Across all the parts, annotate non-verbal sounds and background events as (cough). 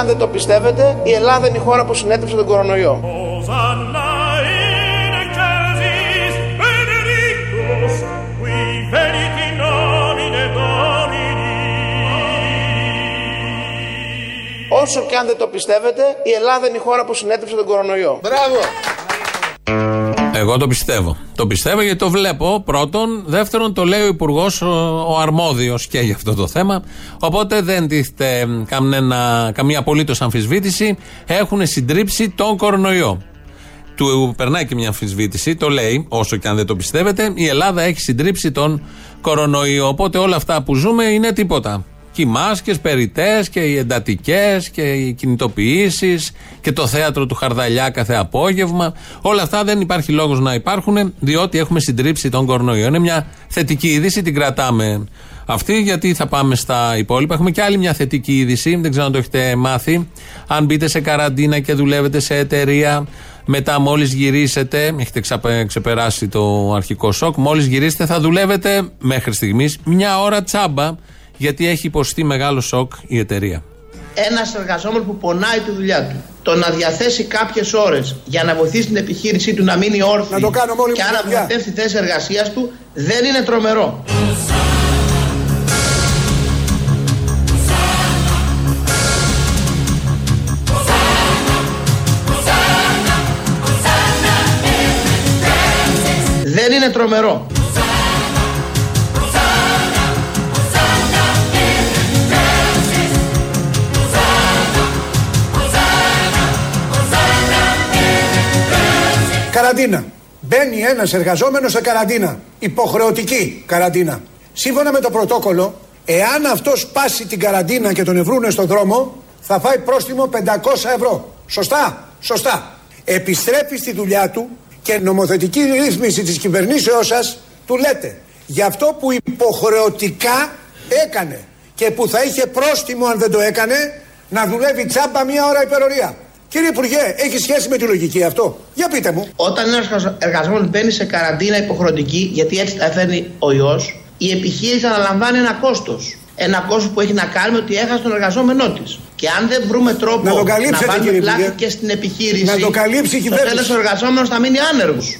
αν δεν το πιστεύετε, η Ελλάδα είναι η χώρα που συνέτρεψε τον κορονοϊό. Όσο και αν δεν το πιστεύετε, η Ελλάδα είναι η χώρα που συνέτρεψε τον κορονοϊό. Μπράβο! Εγώ το πιστεύω. Το πιστεύω γιατί το βλέπω πρώτον. Δεύτερον, το λέει ο Υπουργός, ο, ο αρμόδιος και για αυτό το θέμα. Οπότε δεν τίθεται καμία απολύτως αμφισβήτηση. Έχουν συντρίψει τον κορονοϊό. Του περνάει και μια αμφισβήτηση, το λέει, όσο και αν δεν το πιστεύετε. Η Ελλάδα έχει συντρίψει τον κορονοϊό. Οπότε όλα αυτά που ζούμε είναι τίποτα και οι μάσκες περιτές και οι εντατικές και οι κινητοποιήσεις και το θέατρο του Χαρδαλιά κάθε απόγευμα. Όλα αυτά δεν υπάρχει λόγος να υπάρχουν διότι έχουμε συντρίψει τον κορονοϊό. Είναι μια θετική είδηση, την κρατάμε αυτή γιατί θα πάμε στα υπόλοιπα. Έχουμε και άλλη μια θετική είδηση, δεν ξέρω αν το έχετε μάθει. Αν μπείτε σε καραντίνα και δουλεύετε σε εταιρεία μετά μόλις γυρίσετε, έχετε ξεπεράσει το αρχικό σοκ, μόλις γυρίσετε θα δουλεύετε μέχρι στιγμής μια ώρα τσάμπα γιατί έχει υποστεί μεγάλο σοκ η εταιρεία. Ένας εργαζόμενος που πονάει τη δουλειά του, το να διαθέσει κάποιες ώρες για να βοηθήσει την επιχείρησή του να μείνει όρθιο να το κάνω και άρα να τη θέση εργασίας του, δεν είναι τρομερό. Δεν είναι τρομερό. Καραντίνα. Μπαίνει ένας εργαζόμενος σε καραντίνα. Υποχρεωτική καραντίνα. Σύμφωνα με το πρωτόκολλο, εάν αυτός πάσει την καραντίνα και τον ευρούνε στον δρόμο, θα φάει πρόστιμο 500 ευρώ. Σωστά, σωστά. Επιστρέφει στη δουλειά του και νομοθετική ρύθμιση της κυβερνήσεώς σας του λέτε για αυτό που υποχρεωτικά έκανε και που θα είχε πρόστιμο αν δεν το έκανε να δουλεύει τσάμπα μία ώρα υπερορία. Κύριε Υπουργέ, έχει σχέση με τη λογική αυτό; Για πείτε μου. Όταν ένας εργαζόμενος μπαίνει σε καραντίνα υποχρεωτική, γιατί έτσι τα φέρνει ο ιός, η επιχείρηση αναλαμβάνει ένα κόστος. Ένα κόστος που έχει να κάνει με ότι έχασε τον εργαζόμενο της. Και αν δεν βρούμε τρόπο να, το να βάλουμε πλάτη και στην επιχείρηση, να το καλύψει η κυβέρνηση. Το τέλος ο εργαζόμενος θα μείνει άνεργος.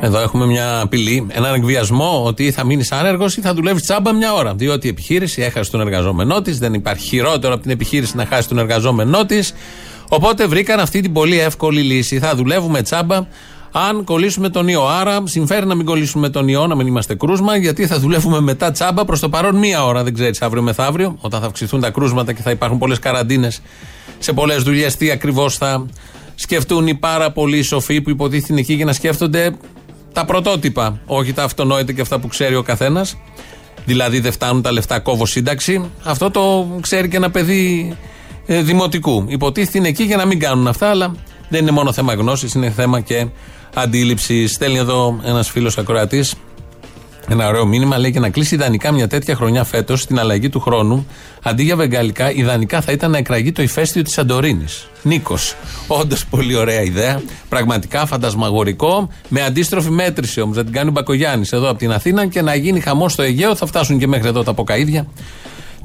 Εδώ έχουμε μια απειλή, έναν εκβιασμό ότι θα μείνεις άνεργος ή θα δουλεύεις τσάμπα μια ώρα. Διότι η επιχείρηση έχασε τον εργαζόμενό της, δεν υπάρχει χειρότερο από την επιχείρηση να χάσει τον εργαζόμενό της. Οπότε βρήκαν αυτή την πολύ εύκολη λύση. Θα δουλεύουμε τσάμπα αν κολλήσουμε τον ιό. Άρα συμφέρει να μην κολλήσουμε τον ιό, να μην είμαστε κρούσμα, γιατί θα δουλεύουμε μετά τσάμπα προς το παρόν μία ώρα. Δεν ξέρεις αύριο μεθαύριο, όταν θα αυξηθούν τα κρούσματα και θα υπάρχουν πολλές καραντίνες σε πολλές δουλειές, τι ακριβώς θα σκεφτούν οι πάρα πολύ σοφοί που υποτίθεται είναι εκεί για να σκέφτονται τα πρωτότυπα, όχι τα αυτονόητα και αυτά που ξέρει ο καθένας. Δηλαδή δεν φτάνουν τα λεφτά κόβω σύνταξη. Αυτό το ξέρει και ένα παιδί ε, δημοτικού. Υποτίθεται είναι εκεί για να μην κάνουν αυτά, αλλά δεν είναι μόνο θέμα γνώσης, είναι θέμα και αντίληψης. Στέλνει εδώ ένας φίλος ακροατής ένα ωραίο μήνυμα. Λέει και να κλείσει ιδανικά μια τέτοια χρονιά φέτος στην αλλαγή του χρόνου. Αντί για βεγγαλικά, ιδανικά θα ήταν να εκραγεί το ηφαίστειο της Σαντορίνη. Νίκος. Όντως πολύ ωραία ιδέα. Πραγματικά φαντασμαγορικό. Με αντίστροφη μέτρηση όμως. Να την κάνει ο Μπακογιάννης εδώ από την Αθήνα και να γίνει χαμός στο Αιγαίο. Θα φτάσουν και μέχρι εδώ τα ποκαίδια.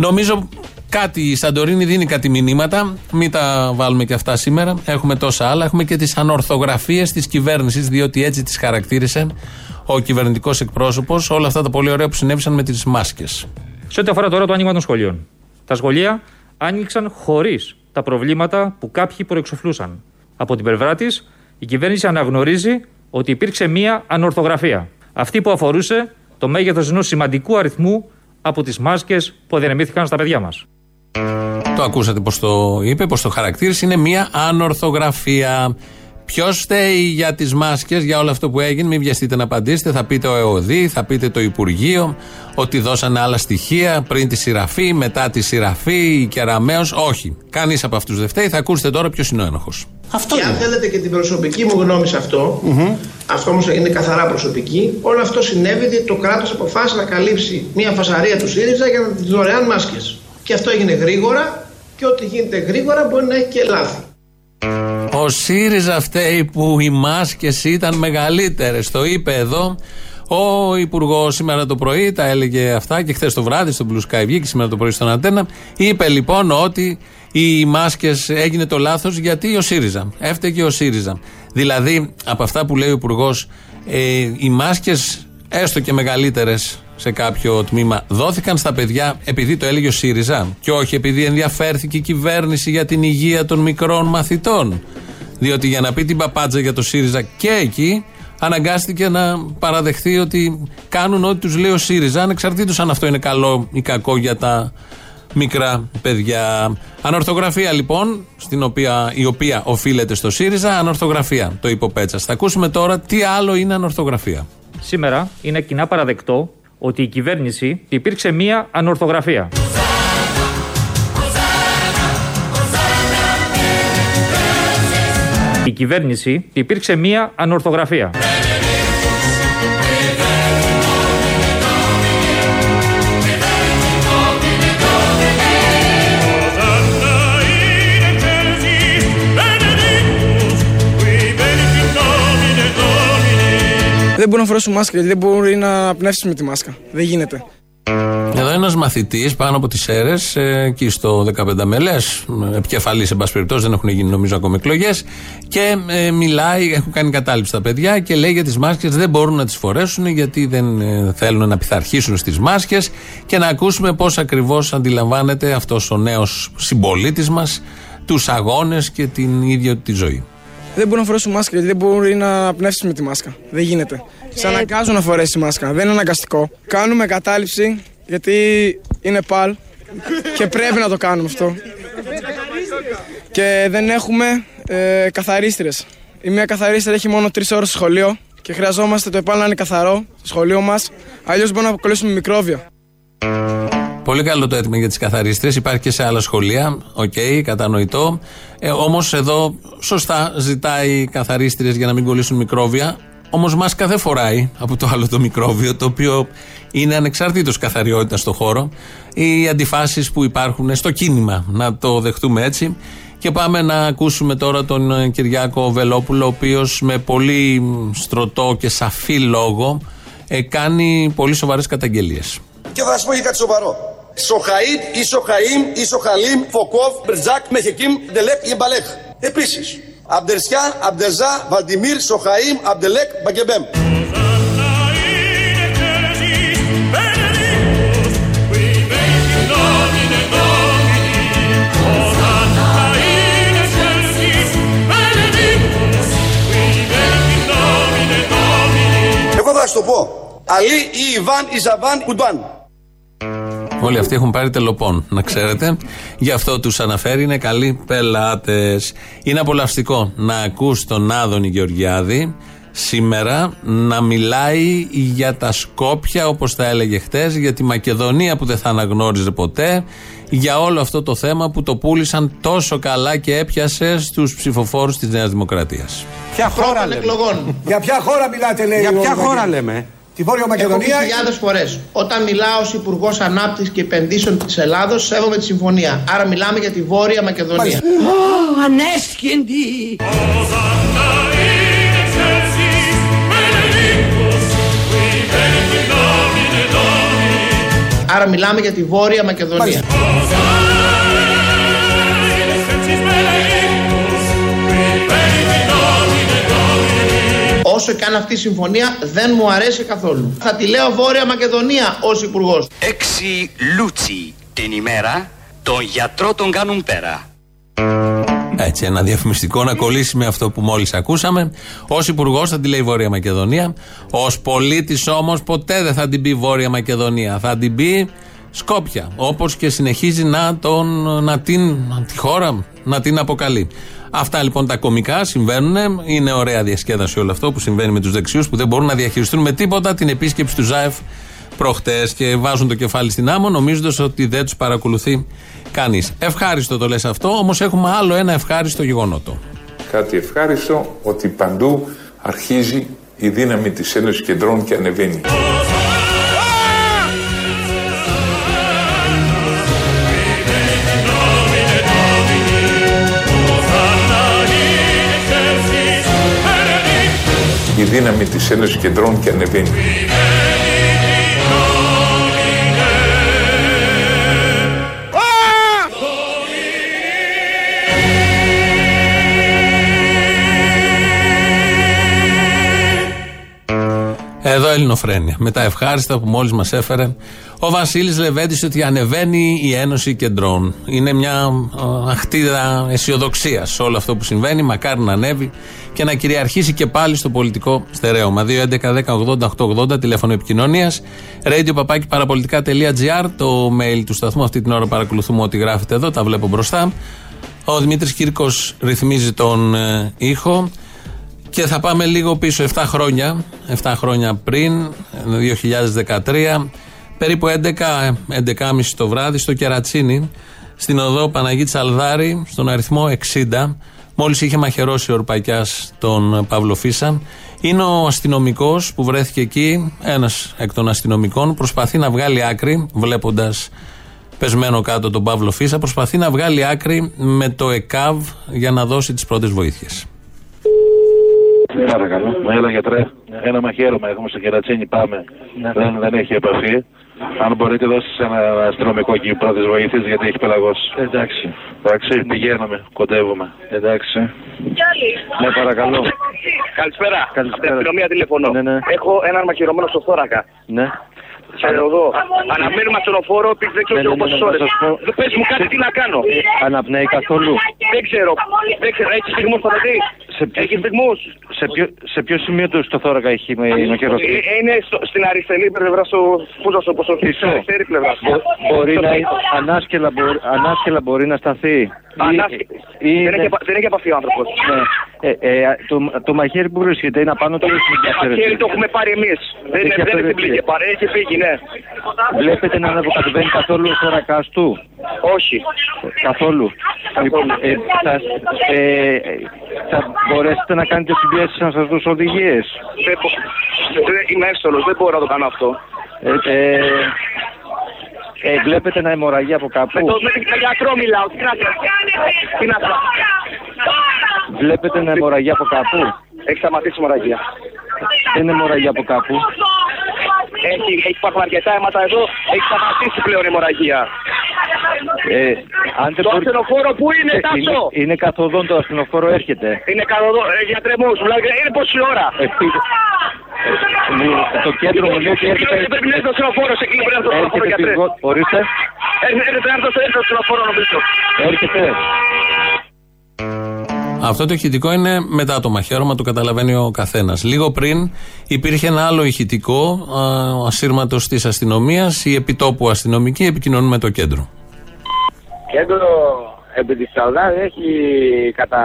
Νομίζω Κάτι η Σαντορίνη δίνει κάτι μηνύματα. Μην τα βάλουμε και αυτά σήμερα. Έχουμε τόσα άλλα. Έχουμε και τις ανορθογραφίες της κυβέρνησης, διότι έτσι τις χαρακτήρισε ο κυβερνητικός εκπρόσωπος. Όλα αυτά τα πολύ ωραία που συνέβησαν με τις μάσκες. Σε ό,τι αφορά τώρα το άνοιγμα των σχολείων. Τα σχολεία άνοιξαν χωρίς τα προβλήματα που κάποιοι προεξοφλούσαν. Από την πλευρά της, η κυβέρνηση αναγνωρίζει ότι υπήρξε μία ανορθογραφία. Αυτή που αφορούσε το μέγεθος ενός σημαντικού αριθμού από τις μάσκες που αδυναμήθηκαν στα παιδιά μας. Το ακούσατε πώ το είπε, πώ το χαρακτήρισε. Είναι μια ανορθογραφία. Ποιος φταίει για τις μάσκες, για όλο αυτό που έγινε, μην βιαστείτε να απαντήσετε. Θα πείτε ο ΕΟΔΗ, θα πείτε το Υπουργείο, ότι δώσανε άλλα στοιχεία πριν τη σειραφή, μετά τη σειραφή, η Κεραμαίο. Όχι. Κανείς από αυτούς δεν φταίει. Θα ακούσετε τώρα ποιος είναι ο ένοχος. Αυτό και αν θέλετε και την προσωπική μου γνώμη σε αυτό, mm-hmm. αυτό όμως είναι καθαρά προσωπική, όλο αυτό συνέβη γιατί το κράτος αποφάσισε να καλύψει μια φασαρία του ΣΥΡΙΖΑ για να δωρεάν μάσκες. Και αυτό έγινε γρήγορα και ό,τι γίνεται γρήγορα μπορεί να έχει και λάθη. Ο ΣΥΡΙΖΑ φταίει που οι μάσκες ήταν μεγαλύτερες. Το είπε εδώ ο Υπουργός σήμερα το πρωί, τα έλεγε αυτά και χθες το βράδυ στο Blue Sky βγήκε σήμερα το πρωί στον Αντένα. Είπε λοιπόν ότι οι μάσκες έγινε το λάθος γιατί ο ΣΥΡΙΖΑ. Έφταιγε ο ΣΥΡΙΖΑ. Δηλαδή, από αυτά που λέει ο Υπουργός, ε, οι μάσκες έστω και μεγαλύτερες σε κάποιο τμήμα δόθηκαν στα παιδιά επειδή το έλεγε ο ΣΥΡΙΖΑ και όχι επειδή ενδιαφέρθηκε η κυβέρνηση για την υγεία των μικρών μαθητών. Διότι για να πει την παπάτζα για το ΣΥΡΙΖΑ και εκεί αναγκάστηκε να παραδεχθεί ότι κάνουν ό,τι τους λέει ο ΣΥΡΙΖΑ, ανεξαρτήτως αν αυτό είναι καλό ή κακό για τα μικρά παιδιά. Ανορθογραφία λοιπόν, στην οποία, η οποία οφείλεται στο ΣΥΡΙΖΑ, ανορθογραφία, το υποπέτσα. Θα ακούσουμε τώρα τι άλλο είναι ανορθογραφία. Σήμερα είναι κοινά παραδεκτό ότι η κυβέρνηση υπήρξε μία ανορθογραφία. Η κυβέρνηση υπήρξε μία ανορθογραφία. Δεν μπορεί να φορέσουν μάσκα γιατί δεν μπορεί να πνεύσεις με τη μάσκα. Δεν γίνεται. Εδώ ένας μαθητής πάνω από τις αίρες, ε, εκεί στο 15 μελές, επικεφαλής σε πάση περιπτώσει, δεν έχουν γίνει νομίζω ακόμη εκλογές, και ε, μιλάει, έχουν κάνει κατάληψη τα παιδιά και λέει για τις μάσκες δεν μπορούν να τις φορέσουν γιατί δεν ε, θέλουν να πειθαρχήσουν στις μάσκες και να ακούσουμε πώς ακριβώς αντιλαμβάνεται αυτός ο νέος συμπολίτης μας τους αγώνες και την ίδια τη ζωή. Δεν μπορεί να φορέσουν μάσκα γιατί δεν μπορεί να πνεύσεις με τη μάσκα. Δεν γίνεται. Σε αναγκάζουν να φορέσεις μάσκα. Δεν είναι αναγκαστικό. Κάνουμε κατάληψη γιατί είναι ΕΠΑΛ και πρέπει να το κάνουμε αυτό. Και δεν έχουμε ε, καθαρίστριες. Η μία καθαρίστρια έχει μόνο τρεις ώρες στο σχολείο και χρειαζόμαστε το ΕΠΑΛ να είναι καθαρό στο σχολείο μας. Αλλιώς μπορούμε να αποκολλήσουμε μικρόβια. Πολύ καλό το αίτημα για τις καθαρίστριες. Υπάρχει και σε άλλα σχολεία. Ok, okay, κατανοητό. Ε, Όμως εδώ σωστά ζητάει καθαρίστριες για να μην κολλήσουν μικρόβια. Όμως μάσκα δεν φοράει από το άλλο το μικρόβιο, το οποίο είναι ανεξαρτήτως καθαριότητας στο χώρο. Οι αντιφάσεις που υπάρχουν στο κίνημα, να το δεχτούμε έτσι. Και πάμε να ακούσουμε τώρα τον Κυριάκο Βελόπουλο, ο οποίος με πολύ στρωτό και σαφή λόγο ε, κάνει πολύ σοβαρές καταγγελίες. Και θα σας πω και κάτι σοβαρό. Σοχαΐτ, Ισοχαΐμ, Ισοχαλίμ, Φοκόβ, Μπερτζάκ, Μεχεκίμ, Ντελέκ, Γεμπαλέχ. Επίσης, Αμπτερσιά, Αμπτεζά, Βαλτιμίρ, Σοχαΐμ, Αμπτελέκ, Μπαγκεμπέμ. Εγώ θα σου το πω. Αλή ή Ιβάν ή Ζαβάν Κουντουάν. Όλοι αυτοί έχουν πάρει τελοπών, να ξέρετε. Γι' αυτό τους αναφέρει, είναι καλοί πελάτες. Είναι απολαυστικό να ακούς τον Άδωνη Γεωργιάδη σήμερα να μιλάει για τα Σκόπια όπως τα έλεγε χτες για τη Μακεδονία που δεν θα αναγνώριζε ποτέ για όλο αυτό το θέμα που το πούλησαν τόσο καλά και έπιασε στους ψηφοφόρους της Νέας Δημοκρατίας Ποια χώρα λέμε; Για ποια χώρα μιλάτε λέει Για ποια χώρα λέμε; Τη Βόρεια Μακεδονία. Έχω χιλιάδες φορές. Όταν μιλάω ως Υπουργός Ανάπτυξης και Επενδύσεων της Ελλάδος, σέβομαι τη συμφωνία. Άρα μιλάμε για τη Βόρεια Μακεδονία. Ω, ανέσχυντη! Άρα μιλάμε για τη Βόρεια Μακεδονία. Όσο και αν αυτή η συμφωνία δεν μου αρέσει καθόλου. Θα τη λέω Βόρεια Μακεδονία ως υπουργός. Έξι λούτσι την ημέρα, τον γιατρό τον κάνουν πέρα. Έτσι, ένα διαφημιστικό να κολλήσει με αυτό που μόλις ακούσαμε. Ω υπουργός θα τη λέει Βόρεια Μακεδονία. Ω πολίτης όμως ποτέ δεν θα την πει Βόρεια Μακεδονία. Θα την πει Σκόπια. Όπως και συνεχίζει να, τον, να την τη χώρα να την αποκαλεί. Αυτά λοιπόν τα κομικά συμβαίνουν. Είναι ωραία διασκέδαση όλο αυτό που συμβαίνει με τους δεξιούς που δεν μπορούν να διαχειριστούν με τίποτα την επίσκεψη του ΖΑΕΦ προχτές και βάζουν το κεφάλι στην άμμο νομίζοντας ότι δεν τους παρακολουθεί κανείς. Ευχάριστο το λες αυτό, όμως έχουμε άλλο ένα ευχάριστο γεγονότο. Κάτι ευχάριστο ότι παντού αρχίζει η δύναμη της Ένωσης Κεντρών και ανεβαίνει. Η δύναμη της Ένωσης Κεντρών και ανεβαίνει. Εδώ Ελληνοφρένια. Με τα ευχάριστα που μόλις μας έφερε ο Βασίλης Λεβέντης ότι ανεβαίνει η Ένωση Κεντρών. Είναι μια αχτίδα αισιοδοξίας σε όλο αυτό που συμβαίνει. Μακάρι να ανέβει και να κυριαρχήσει και πάλι στο πολιτικό στερέωμα. 2.11.10.80.880 τηλέφωνο επικοινωνίας. Radio παπάκι παραπολιτικά.gr το mail του σταθμού. Αυτή την ώρα παρακολουθούμε ό,τι γράφετε εδώ. Τα βλέπω μπροστά. Ο Δημήτρης Κύρκος ρυθμίζει τον ε, ήχο. Και θα πάμε λίγο πίσω, 7 χρόνια, 7 χρόνια πριν, 2013, περίπου 11, 11.30 το βράδυ στο Κερατσίνι, στην οδό Παναγίτης Αλδάρη, στον αριθμό 60, μόλις είχε μαχαιρώσει ο Ορπακιάς τον Παύλο Φίσα. Είναι ο αστυνομικός που βρέθηκε εκεί, ένας εκ των αστυνομικών, προσπαθεί να βγάλει άκρη, βλέποντας πεσμένο κάτω τον Παύλο Φίσα, προσπαθεί να βγάλει άκρη με το ΕΚΑΒ για να δώσει τις πρώτες βοήθειες. Παρακαλώ. Έλα γιατρέ. Ένα μαχαίρωμα έχουμε στο κερατσίνι. Πάμε. Δεν, δεν έχει επαφή. Αν μπορείτε δώσει ένα αστυνομικό εκεί πρώτε βοήθειε γιατί έχει πελαγώσει. Εντάξει. Εντάξει, πηγαίνουμε, κοντεύουμε. Εντάξει. Ναι, παρακαλώ. Καλησπέρα. Καλησπέρα. Αστυνομία τηλεφωνώ. Ναι, ναι. Έχω έναν μαχαιρωμένο στο θώρακα. Ναι. Σε εδώ. Αναμένουμε ασθενοφόρο, δεν ξέρω Ναι, ναι, ναι, πόσε ναι, ώρες. θα σας πω. Πες μου κάτι τι να κάνω. Αναπνέει καθόλου. Δεν ξέρω. Δεν ξέρω. Έχεις στιγμούς στο παιδί. Σε ποιο- Έχεις στιγμούς. Σε ποιο, σε ποιο σημείο του στο θώρακα έχει με, μαχαιρωθεί. Είναι στο- στην αριστερή πλευρά στο. Πού να σου πω, στο- στην αριστερή πλευρά. Μπο- μπορεί Στο να πίσω. ανάσκελα, μπορεί, ανάσκελα μπορεί να σταθεί. Ανάσκελα. Ή- Δεν είναι- έχει επα- Δεν έχει επαφή ο άνθρωπος. Ναι. Ε, ε, το, το μαχαίρι που βρίσκεται είναι απάνω του ή στην Το μαχαίρι το έχουμε πάρει εμείς. Δεν Έχει δεν έχει αφαιρεθεί. πληγή. Παρέ, έχει φύγει, ναι. Βλέπετε να ανεβοκατεβαίνει καθόλου ο θώρακάς του. Όχι. Καθόλου. Καθόλου. Ε, θα, ε, θα μπορέσετε να κάνετε συμπιέσεις να σας δώσω οδηγίες; Δεν μπο- δεν- Είμαι εύστολος. Δεν μπορώ να το κάνω αυτό. Ε, ε, ε, βλέπετε να αιμορραγεί από κάπου; Με, το, με τον γιατρό μιλάω. Τι να κάνω; Τι να κάνω; Βλέπετε να αιμορραγεί από κάπου; Έχει σταματήσει η μοραγία. Δεν είναι αιμορραγεί από κάπου. Έχει, έχει υπάρχουν αρκετά αίματα εδώ. Έχει σταματήσει πλέον η μοραγία. Ε, αν δεν Το μπορεί- ασθενοφόρο πού είναι, Ε, Τάσο. είναι, είναι καθοδόν το ασθενοφόρο έρχεται. Είναι καλό εδώ. Ε, γιατρέ μου, σου λέει, είναι πόση ώρα; Ε, πήγε- Μου- το κέντρο μου λέει ότι έρχεται. Εκεί πρέπει να έρθει το ασθενοφόρο. Εκεί πρέπει να έρθει το ασθενοφόρο, Έρχεται γιατρέ. πηγό- Ορίστε. Έρχεται έρχεται να έρθει το- έρθει το ασθενοφόρο, νομίζω. Έρχεται. Αυτό το ηχητικό είναι μετά το μαχαίρωμα, το καταλαβαίνει ο καθένας. Λίγο πριν υπήρχε ένα άλλο ηχητικό ασύρματος της αστυνομίας. Οι επιτόπου αστυνομικοί επικοινωνούν με το κέντρο. Κέντρο επί της Σαουδάρ έχει κατά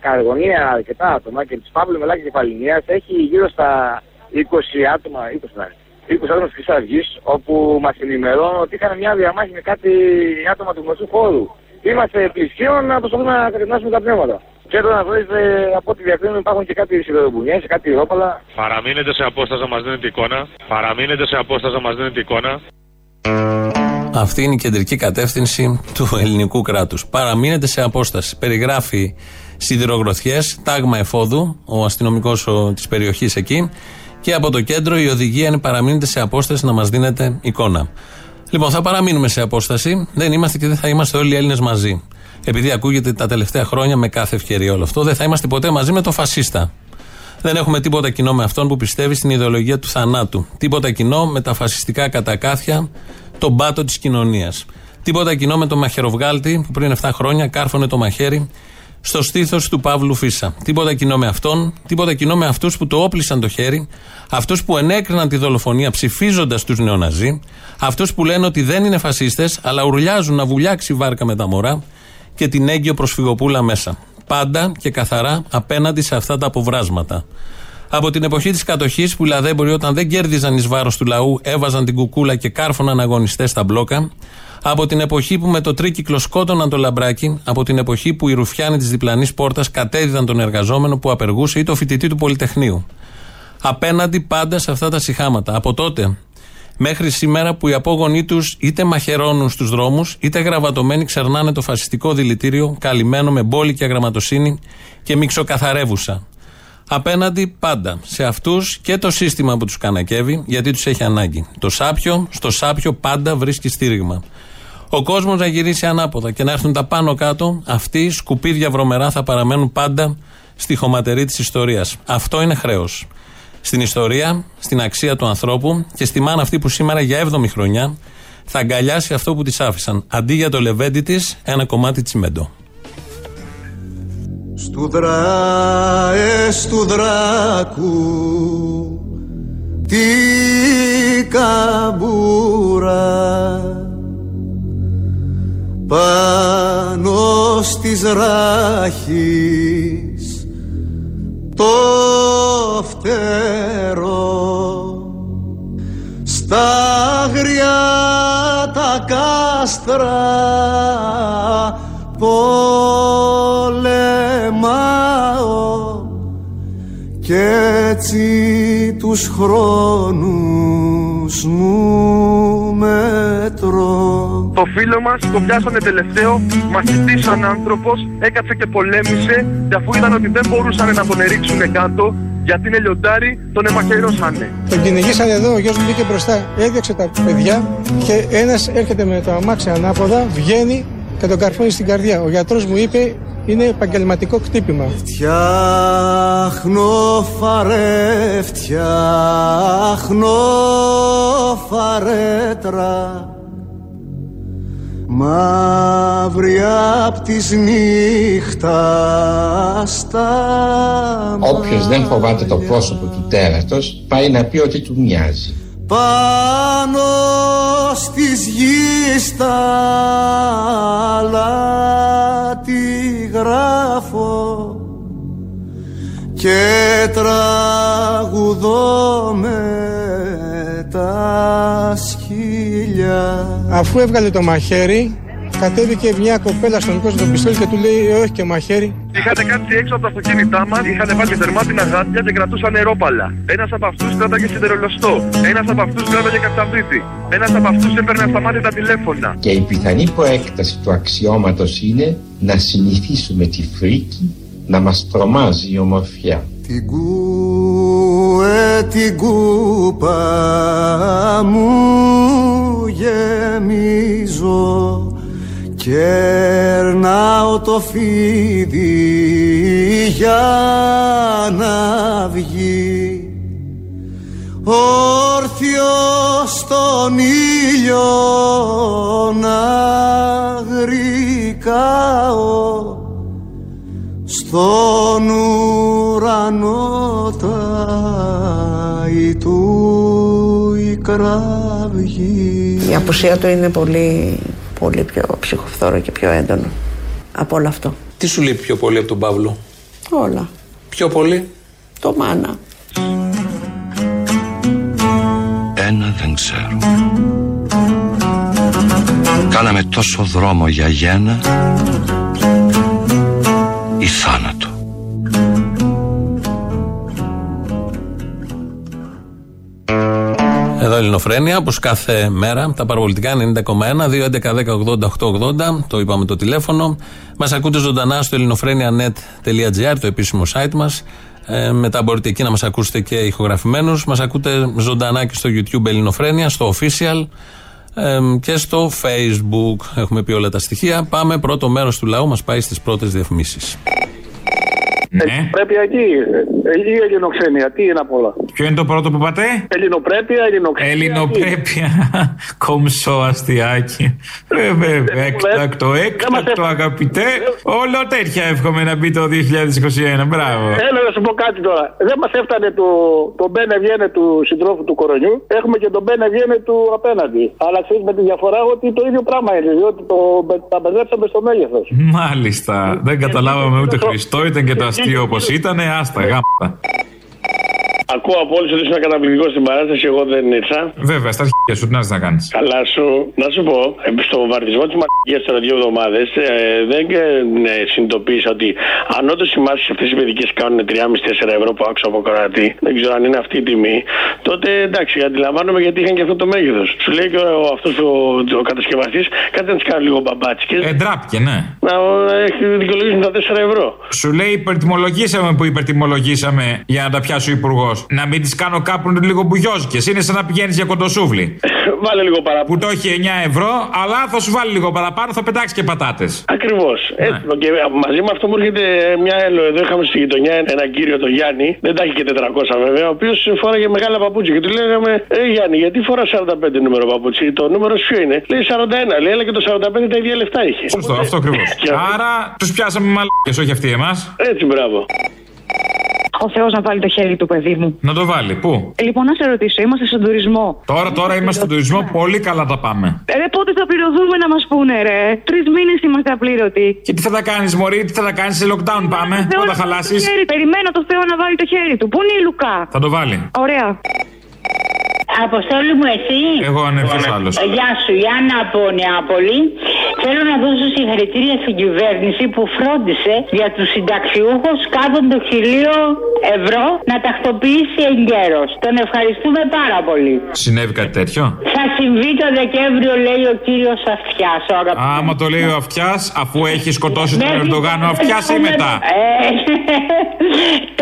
καργονία αρκετά άτομα και της Παύλου Μελάκης Κεφαλινίας έχει γύρω στα 20 άτομα, 20 να είναι, 20 άτομα της Χρυσής Αυγής, όπου μας ενημερώνουν ότι είχαν μια διαμάχη με κάτι άτομα του γνωστού χώρου. Είμαστε πλησίων να προσπαθούμε να κατευνάσουμε τα πνεύματα. Κέντρο να γνωρίζετε από ό,τι διακρίνουν υπάρχουν και κάτι σιδερομπουνιές, κάτι ρόπαλα. Παραμείνετε σε απόσταση να μας δίνετε εικόνα. Παραμείνετε σε απόσταση να μας δίνετε εικόνα. Αυτή είναι η κεντρική κατεύθυνση του ελληνικού κράτους. Παραμείνετε σε απόσταση. Περιγράφει σιδηρογροθιές, τάγμα εφόδου, ο αστυνομικός της περιοχής εκεί. Και από το κέντρο η οδηγία είναι παραμείνετε σε απόσταση να μας δίνετε εικόνα. Λοιπόν, θα παραμείνουμε σε απόσταση. Δεν είμαστε και δεν θα είμαστε όλοι οι Έλληνες μαζί. Επειδή ακούγεται τα τελευταία χρόνια με κάθε ευκαιρία όλο αυτό, δεν θα είμαστε ποτέ μαζί με το φασίστα. Δεν έχουμε τίποτα κοινό με αυτόν που πιστεύει στην ιδεολογία του θανάτου. Τίποτα κοινό με τα φασιστικά κατακάθια, τον πάτο της κοινωνίας. Τίποτα κοινό με τον μαχαιροβγάλτη που πριν 7 χρόνια κάρφωνε το μαχαίρι στο στήθος του Παύλου Φίσα. Τίποτα κοινό με αυτόν, τίποτα κοινό με αυτούς που το όπλησαν το χέρι, αυτούς που ενέκριναν τη δολοφονία ψηφίζοντας τους νεοναζί, αυτούς που λένε ότι δεν είναι φασίστες, αλλά ουρλιάζουν να βουλιάξει η βάρκα με τα μωρά και την έγκυο προσφυγοπούλα μέσα. Πάντα και καθαρά απέναντι σε αυτά τα αποβράσματα. Από την εποχή της κατοχής που οι λαδέμποροι όταν δεν κέρδιζαν εις βάρος του λαού έβαζαν την κουκούλα και κάρφωναν αγωνιστές στα μπλόκα. Από την εποχή που με το τρίκυκλο σκότωναν το λαμπράκι. Από την εποχή που οι ρουφιάνοι της διπλανής πόρτας κατέδιδαν τον εργαζόμενο που απεργούσε ή το φοιτητή του Πολυτεχνείου. Απέναντι πάντα σε αυτά τα συχάματα. Από τότε μέχρι σήμερα που οι απόγονοί τους είτε μαχαιρώνουν στους δρόμους, είτε γραβατωμένοι ξερνάνε το φασιστικό δηλητήριο καλυμμένο με μπόλικη αγραμματοσύνη και μιξοκαθαρεύουσα. Απέναντι πάντα σε αυτούς και το σύστημα που τους κανακεύει, γιατί τους έχει ανάγκη. Το σάπιο, στο σάπιο πάντα βρίσκει στήριγμα. Ο κόσμος να γυρίσει ανάποδα και να έρθουν τα πάνω κάτω, αυτοί σκουπίδια βρωμερά θα παραμένουν πάντα στη χωματερή της ιστορίας. Αυτό είναι χρέος. Στην ιστορία, στην αξία του ανθρώπου και στη μάνα αυτή που σήμερα για 7η χρονιά θα αγκαλιάσει αυτό που της άφησαν. Αντί για το λεβέντι της, ένα κομμάτι τσιμέντο. Στου δράε του δράκου τη καμπούρα πάνω στις ράχης το φτερό. Στα αγριά τα κάστρα πολεμάω και έτσι τους χρόνους μου μετρώ Το φίλο μας το πιάσανε τελευταίο, μας ζητήσαν άνθρωπος, έκατσε και πολέμησε και αφού είδαν ότι δεν μπορούσαν να τον ερίξουν κάτω γιατί είναι λιοντάρι, τον εμαχαιρώσανε. Τον κυνηγήσανε εδώ, ο γιος μου μπήκε μπροστά, έδιωξε τα παιδιά και ένας έρχεται με το αμάξι ανάποδα, βγαίνει και τον καρφώνει στην καρδιά. Ο γιατρός μου είπε είναι επαγγελματικό χτύπημα. Φτιάχνω φαρέ, φτιάχνω φαρέτρα Μαύρη απ' της νύχτας τα Όποιος δεν φοβάται το πρόσωπο του τέρατος πάει να πει ότι του μοιάζει. πάνω στις γης τα τη γράφω και τραγουδώ με τα σκυλιά Αφού έβγαλε το μαχαίρι, κατέβηκε μια κοπέλα στον κόσμο το πιστόλι και του λέει «Ε, όχι και μαχαίρι. Είχαν κάτσει έξω από τα αυτοκίνητά μας, είχαν βάλει δερμάτινα γάτια και κρατούσαν αερόπαλα. Ένας από αυτούς κράταγε σιδερολοστό. Ένας από αυτούς κράταγε καψαβίτη. Ένας από αυτούς έπαιρνε αυταμάτητα τηλέφωνα. Και η πιθανή προέκταση του αξιώματος είναι να συνηθίσουμε τη φρίκη να μας τρομάζει η ομορφιά. Την κούε την κούπα μου γεμίζω. Κερνάω το φίδι για να βγει. Όρθιος στον ήλιο να γρικάω στον ουρανό τάει του η κραυγή Η απουσία του είναι πολύ, πολύ πιο ψυχοφθόρο και πιο έντονο από όλο αυτό. Τι σου λείπει πιο πολύ από τον Παύλο, Όλα. Πιο πολύ; Το μάνα. Ένα δεν ξέρω. Κάναμε τόσο δρόμο για γένα ή θάνατο. Εδώ Ελληνοφρένια, όπως κάθε μέρα, τα παραπολιτικά 90,1, 2, 11, 10, 80, 8, 80, το είπαμε το τηλέφωνο. Μας ακούτε ζωντανά στο ελληνοφρένια.net.gr, το επίσημο site μας. Ε, μετά μπορείτε εκεί να μας ακούσετε και ηχογραφημένους. Μας ακούτε ζωντανά και στο YouTube Ελληνοφρένια, στο official ε, και στο Facebook. Έχουμε πει όλα τα στοιχεία. Πάμε, πρώτο μέρος του λαού μας πάει στις πρώτες διαφημίσεις. Ναι. Πρέπει εκεί. Εκεί η ελληνοξένεια. Τι είναι απ' όλα. Ποιο είναι το πρώτο που είπατε; Ελληνοπρέπεια, ελληνοξένεια. Ελληνοπρέπεια. (laughs) Κομψό αστιάκι. Ε, βέβαια. Έκτακτο, έκτακτο, αγαπητέ. Όλο τέτοια εύχομαι να μπει το 2021. Μπράβο. Έλα να σου πω κάτι τώρα. Δεν μας έφτανε το, το μπαίνε βγαίνε του συντρόφου του κορονιού. Έχουμε και τον μπαίνε βγαίνε του απέναντι. Αλλά ξέρεις με τη διαφορά ότι το ίδιο πράγμα είναι. Διότι το, τα μπερδέψαμε στο μέγεθος. Μάλιστα. Δεν καταλάβαμε ούτε Χριστό, ήταν και το αστείο όπως ήταν. Άστα, γάμπα. Ακούω από όλους ότι ήσουν καταπληκτικό στην παράσταση, εγώ δεν ήρθα. Βέβαια, στα αρχαία σου, τι να να κάνεις. Καλά σου, να σου πω, ε, στο βομβαρδισμό της μαγεία τώρα δύο εβδομάδες δεν ε, ναι, συνειδητοποίησα ότι αν όντως οι μάσκε αυτές οι παιδικές κάνουν 3,5-4 ευρώ που άξω από κρατή, δεν ξέρω αν είναι αυτή η τιμή, τότε εντάξει, αντιλαμβάνομαι γιατί είχαν και αυτό το μέγεθος. Σου λέει και αυτός ο, ο κατασκευαστής κάτι να τι κάνει λίγο μπαμπάτσικες. Ε, ντράπηκε, ναι. Να έχει δικαιολογήσουν τα 4 ευρώ. Σου λέει υπερτιμολογήσαμε που υπερτιμολογήσαμε για να τα πιάσει ο υπουργός. Να μην τις κάνω κάπου λίγο μπουγιόζικε. Είναι σαν να πηγαίνεις για κοντοσούβλι. (laughs) Βάλε λίγο παραπάνω. Που το έχει 9 ευρώ, αλλά θα σου βάλει λίγο παραπάνω, θα πετάξεις και πατάτες. Ακριβώς. Έτσι. Και μαζί με αυτό μου έρχεται μια άλλο. Εδώ είχαμε στη γειτονιά ένα κύριο, τον Γιάννη, δεν τα έχει και 400 βέβαια, ο οποίος φόραγε μεγάλα παπούτσια και του λέγαμε, Ε Γιάννη, γιατί φοράς 45 νούμερο παπούτσι, το νούμερο ποιο είναι; Λέει 41, λέει, αλλά και το 45 τα ίδια λεφτά είχε. Σωστό, αυτό ακριβώς. Άρα τους πιάσαμε μαλάκες, όχι αυτοί εμάς. Έτσι, μπράβο. Ο Θεός να βάλει το χέρι του, παιδί μου. Να το βάλει, πού; Λοιπόν, να σε ρωτήσω, είμαστε στον τουρισμό. Τώρα, τώρα είμαστε στον τουρισμό, πολύ καλά τα πάμε. Ε, Ρε, πότε θα πληρωθούμε να μας πούνε, ρε; Τρεις μήνες είμαστε απλήρωτοι. Και τι θα τα κάνεις, Μωρή, τι θα τα κάνεις σε lockdown, πάμε. Πού θα χαλάσεις. Περιμένω το Θεό να βάλει το χέρι του. Πού είναι η Λουκά; Θα το βάλει. Ωραία. Αποστόλη μου, εσύ; Εγώ ναι, ποιο άλλος. Γεια σου, Γιάννα από Νεάπολη. Θέλω να δώσω συγχαρητήρια στην κυβέρνηση που φρόντισε για τους συνταξιούχους κάτω των χιλίων ευρώ να τακτοποιήσει εγκαίρως. Τον ευχαριστούμε πάρα πολύ. Συνέβη κάτι τέτοιο; Θα συμβεί το Δεκέμβριο, λέει ο κύριος Αυτιάς. Άμα το λέει ο Αυτιάς, αφού έχει σκοτώσει τον Ερντογάν, ο Αυτιάς ή μετά; (laughs)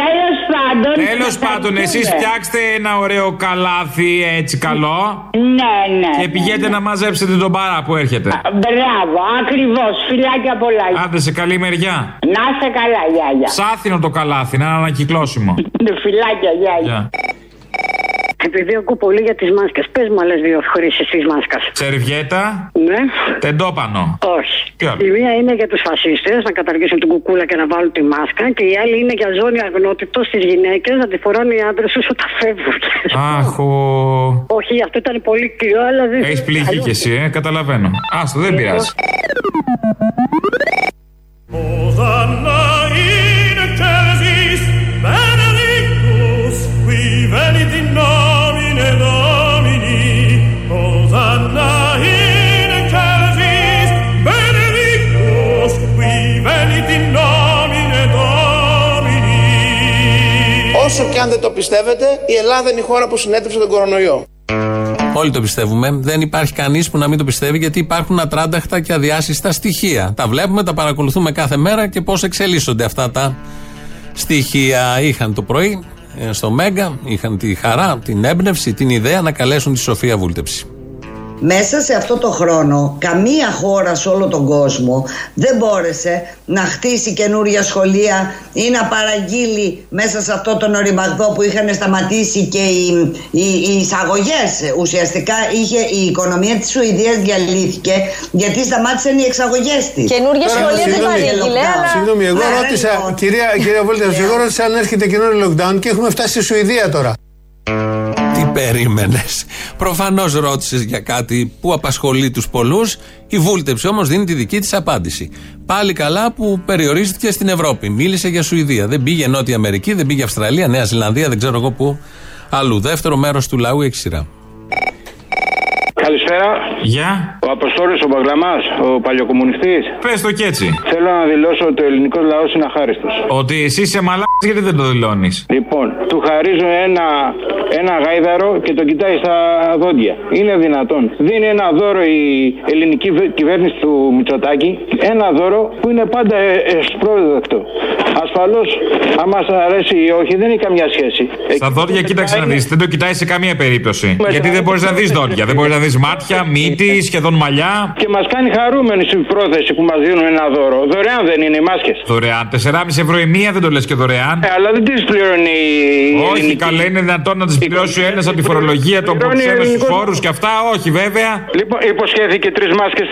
Τέλος πάντων. Τέλος πάντων, εσείς φτιάξτε ένα ωραίο καλάθι έτσι καλό. Ναι, ναι. Και πηγαίνετε να μαζέψετε τον παρά που έρχεται. Μπράβο, ακριβώς. Φιλάκια πολλά. Άντε σε καλή μεριά. Να σε καλά, γιάγια. Σάθινο το καλάθι, να είναι ανακυκλώσιμο. Φιλάκια, γιάγια. Επειδή ακούω πολύ για τις μάσκες, πες μου άλλε δύο χρήσεις της μάσκας. Σερβιέτα. Ναι. Τεντόπανο. Όχι. Τι άλλο; Η μία είναι για τους φασίστες να καταργήσουν την κουκούλα και να βάλουν τη μάσκα. Και η άλλη είναι για ζώνη αγνότητος στις γυναίκες να τη φοράνε οι άντρες τους όταν φεύγουν. Αχ, ο... Όχι, αυτό ήταν πολύ κλειό, αλλά δεν. Έχεις πληγεί κι εσύ, ε, καταλαβαίνω. Άστο, δεν πειράζει. Όσο και αν δεν το πιστεύετε, η Ελλάδα είναι η χώρα που συνέτρεψε τον κορονοϊό. Όλοι το πιστεύουμε. Δεν υπάρχει κανείς που να μην το πιστεύει, γιατί υπάρχουν ατράνταχτα και αδιάσυστα στοιχεία. Τα βλέπουμε, τα παρακολουθούμε κάθε μέρα και πώς εξελίσσονται αυτά τα στοιχεία. Είχαν το πρωί ε, στο Μέγκα, είχαν τη χαρά, την έμπνευση, την ιδέα να καλέσουν τη Σοφία Βούλτεψη. Μέσα σε αυτό το χρόνο καμία χώρα σε όλο τον κόσμο δεν μπόρεσε να χτίσει καινούρια σχολεία ή να παραγγείλει μέσα σε αυτό τον οριμαγδό που είχαν σταματήσει και οι, οι, οι εισαγωγές. Ουσιαστικά είχε, η οικονομία της Σουηδίας διαλύθηκε γιατί σταμάτησαν οι εξαγωγές της. Καινούρια Τώρα, σχολεία δεν συγγνώμη, παρήγγειλε, αλλά... Συγγνώμη, εγώ Άρα, ρώτησα, λοιπόν, κυρία, κυρία Βόλτεψη, εγώ ρώτησα αν έρχεται καινούριο lockdown και έχουμε φτάσει στη Σουηδία τώρα. Τι περίμενες. Προφανώς ρώτησες για κάτι που απασχολεί τους πολλούς. Η Βούλτεψη όμως δίνει τη δική της απάντηση. Πάλι καλά που περιορίστηκε στην Ευρώπη. Μίλησε για Σουηδία. Δεν πήγε Νότια Αμερική, δεν πήγε Αυστραλία, Νέα Ζηλανδία, δεν ξέρω εγώ πού αλλού. Δεύτερο μέρος του λαού έχει σειρά. Καλησπέρα. Γεια. Ο Αποστόλης ο Μπαγλαμά, ο παλιοκομμουνιστής. Πες το κι έτσι. Θέλω να δηλώσω ότι ο ελληνικός λαός είναι αχάριστος. Ότι εσύ είσαι μαλάκας γιατί δεν το δηλώνεις; Λοιπόν, του χαρίζω ένα, ένα γάιδαρο και το κοιτάει στα δόντια. Είναι δυνατόν. Δίνει ένα δώρο η ελληνική βε- κυβέρνηση του Μητσοτάκη. Ένα δώρο που είναι πάντα ε, ευπρόσδεκτο. Ασφαλώς, αν μα αρέσει ή όχι, δεν έχει καμιά σχέση. Στα δόντια κοίταξε να δεις. Δεν το κοιτάει σε καμία περίπτωση. Μέσα- Γιατί δεν μπορείς να δεις δόντια. Δεν μπορείς να δεις μάτια, μύτη, σχεδόν μαλλιά. Και μας κάνει χαρούμενη η πρόθεση που μας δίνουν ένα δώρο. Δωρεάν δεν είναι οι μάσκες. Δωρεάν. 4,5 ευρώ η μία δεν το λες και δωρεάν. Ε, αλλά δεν τις πληρώνει η Όχι, ελληνική. καλά είναι δυνατόν να τις πληρώσει ο ένας από τη φορολογία, τον Πληρώνει προξένο στους ελληνικός- φόρους και αυτά. Όχι, βέβαια. Λοιπόν, υποσχέθηκε τρεις μάσκες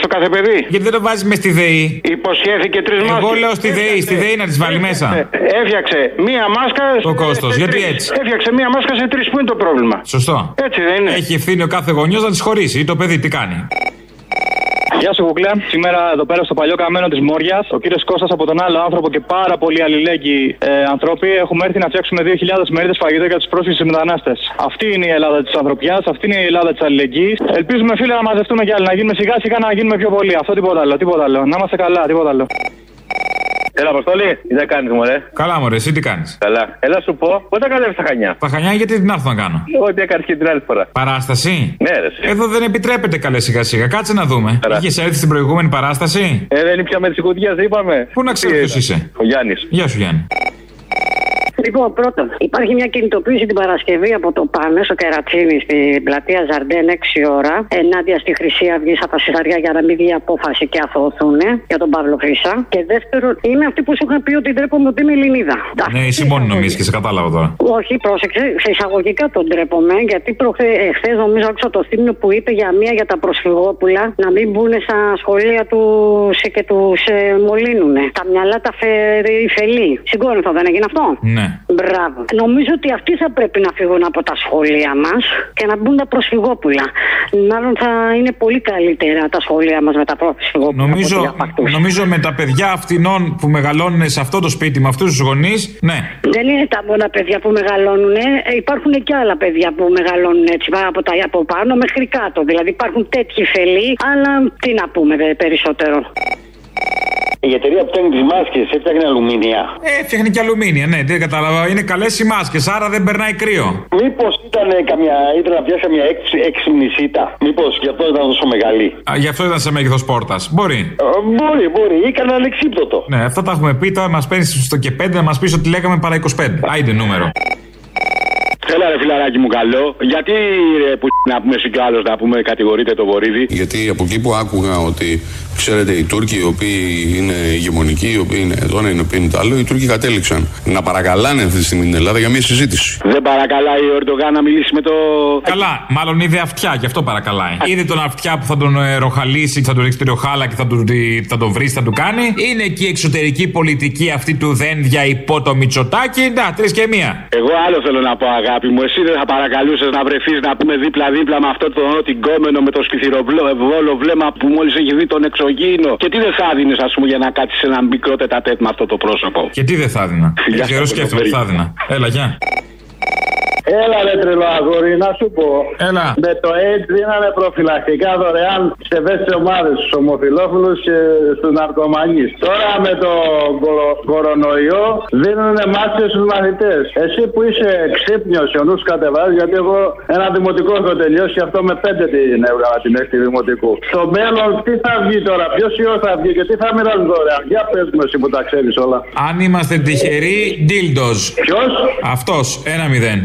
στο κάθε παιδί; Γιατί δεν το βάζει με στη ΔΕΗ. Υποσχέθηκε τρεις μάσκες. Εγώ λέω στη ΔΕΗ, στη ΔΕΗ να τις βάλει μέσα. Έφτιαξε μία μάσκα. Το κόστος, σε γιατί τρεις. έτσι; Έφτιαξε μία μάσκα σε τρεις. Πού είναι το πρόβλημα; Σωστό. Έτσι δεν είναι. Έχει ευθύνη ο κάθε γονιός να τις χωρίσει. Ή το παιδί τι κάνει; Γεια σου, Κουκλέ. Σήμερα εδώ πέρα στο παλιό καμένο της Μόριας, ο κύριος Κώστας από τον άλλο άνθρωπο και πάρα πολλοί αλληλέγγυοι ε, ανθρώποι έχουμε έρθει να φτιάξουμε 2.000 μερίδες φαγητό για τους πρόσφυγες μετανάστες. Αυτή είναι η Ελλάδα της ανθρωπιάς, αυτή είναι η Ελλάδα της αλληλεγγύης. Ελπίζουμε, φίλε, να μαζευτούμε κι άλλοι, να γίνουμε σιγά σιγά να γίνουμε πιο πολλοί. Αυτό τίποτα άλλο, τίποτα άλλο. Να είμαστε καλά, τίποτα άλλο. Έλα, Αποστόλη, τι θα κάνεις, Μωρέ; Καλά, μωρέ, εσύ τι κάνεις; Καλά. Έλα, σου πω, πότε θα κατέβεις στα χανιά; Τα χανιά γιατί την έρθω να κάνω; Ό,τι έκανε και την άλλη φορά. Παράσταση; Ναι, ρε. εσύ. Εδώ δεν επιτρέπεται καλέ σιγά σιγά. Κάτσε να δούμε. Καλά. Είχες έρθει στην προηγούμενη παράσταση; Ε, δεν ήπια με τις κουτιές, είπαμε. Πού να ξέρω Τι ποιος ήταν. είσαι. Ο Γιάννης. Γεια σου, Γιάννη. Λοιπόν, πρώτον, υπάρχει μια κινητοποίηση την Παρασκευή από το Πάνε στο Κερατσίνη στην πλατεία Ζαρντέν 6 ώρα ενάντια στη Χρυσή Αυγή στα Πασισαριά για να μην βγει απόφαση και αθωωθούν για τον Παύλο Χρυσά. Και δεύτερον, είμαι αυτή που σου είχα πει ότι ντρέπομαι ότι είμαι Ελληνίδα. Ναι, εσύ μόνη νομίζεις και σε κατάλαβα τώρα. Όχι, πρόσεξε, σε εισαγωγικά τον ντρέπομαι, γιατί εχθέ νομίζω άκουσα το θύμιο που είπε για μία για τα προσφυγόπουλα να μην μπουν στα σχολεία τους και τους μολύνουνε. Τα μυαλά τα φελή. Συγκόνηθα, δεν έγινε αυτό; Ναι. Μπράβο. Νομίζω ότι αυτοί θα πρέπει να φύγουν από τα σχολεία μας και να μπουν τα προσφυγόπουλα. Μάλλον θα είναι πολύ καλύτερα τα σχολεία μας με τα προσφυγόπουλα. Νομίζω, από ό,τι από αυτούς. νομίζω με τα παιδιά αυτινών που μεγαλώνουν σε αυτό το σπίτι με αυτούς τους γονείς, ναι. Δεν είναι τα μόνα παιδιά που μεγαλώνουν. ε, Υπάρχουν και άλλα παιδιά που μεγαλώνουν έτσι από, τα, από πάνω μέχρι κάτω. Δηλαδή υπάρχουν τέτοιοι φελοί, αλλά τι να πούμε δε, περισσότερο. Η εταιρεία που φτιάχνει τις μάσκες έφτιαχνε αλουμίνια. Ε, φτιάχνει και αλουμίνια, ναι, δεν κατάλαβα. Είναι καλές οι μάσκες, άρα δεν περνάει κρύο. Μήπως ήταν καμιά, ήθελε να πιάσει καμιά έξι, έξιμνη σίτα. Μήπως γι' αυτό ήταν τόσο μεγάλη. Α, γι' αυτό ήταν σε μέγεθος πόρτας. Μπορεί. Ε, μπορεί, μπορεί. Ή κανένα ανεξίπτωτο. Ναι, αυτά τα έχουμε πει. Τώρα μας παίρνεις στο και 5 να μας πεις ότι λέγαμε παρά 25. Άιντε νούμερο. Έλα ρε φιλαράκι μου καλό. Γιατί ρε, που να πούμε εσύ κι άλλος να πούμε κατηγορείτε το βορίδι; Γιατί από εκεί που άκουγα ότι ξέρετε οι Τούρκοι οι οποίοι είναι ηγεμονικοί, οι οποίοι είναι εδώ, οι οποίοι είναι το άλλο, οι Τούρκοι κατέληξαν να παρακαλάνε αυτή τη στιγμή την Ελλάδα για μια συζήτηση. Δεν παρακαλάει ο Ερντογάν να μιλήσει με το. Καλά, μάλλον είδε αυτιά, γι' αυτό παρακαλάει. Είδε τον αυτιά που θα τον ε, ροχαλίσει, θα τον ρίξει τη ροχάλα και θα τον, τι- θα τον βρει, θα του κάνει. Είναι εκεί η εξωτερική πολιτική αυτή του δένδια υπό το Μητσοτάκι. Να, τρεις και μία. Εγώ άλλο θέλω να πω, αγάπη μου. Εσύ δεν θα παρακαλούσες να βρεθείς να πούμε δίπλα-δίπλα με αυτό τον ότι γκόμενο με το σκυθυροβόλο βλέμμα που μόλις έχει δει τον εξωγήινο. Και τι δεν θα δίνει, ας πούμε, για να κάτσεις σε ένα μικρό τετατέτ με αυτό το πρόσωπο; Και τι δεν θα έδινα. Φιλιά Δεν καιρό στο σκέφτομαι τι θα έδινα. Έλα, γεια. Έλα ρε τρελό αγόρι, να σου πω. Έλα. Με το AIDS δίνανε προφυλακτικά δωρεάν σε ευαίσθητες ομάδες, στους ομοφυλόφιλους και στους ναρκωμανείς. Τώρα με το κορο- κορονοϊό δίνουν μάσκες στους μαθητές. Εσύ που είσαι ξύπνιος, ο νους κατεβάζεις, γιατί εγώ ένα δημοτικό έχω τελειώσει και αυτό με πέντε την έβγαλα την έκτη δημοτικού. Στο μέλλον τι θα βγει τώρα, ποιος ιό θα βγει και τι θα μοιράζουν δωρεάν. Για πες μου εσύ που τα ξέρεις όλα. Αν είμαστε τυχεροί, Ντίλντος. Ποιος; Αυτός. Ένα μηδέν.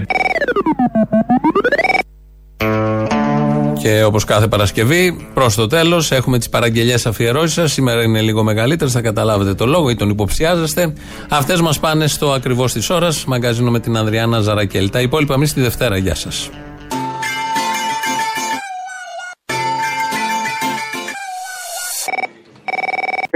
Και όπως κάθε Παρασκευή, προς το τέλος, έχουμε τις παραγγελίε αφιερώσεις σας. Σήμερα είναι λίγο μεγαλύτερες, θα καταλάβετε το λόγο ή τον υποψιάζεστε. Αυτές μας πάνε στο ακριβώς της ώρας. Μαγκαζίνο με την Ανδριάνα Ζαρακέλ. Τα υπόλοιπα εμείς τη Δευτέρα. Γεια σας.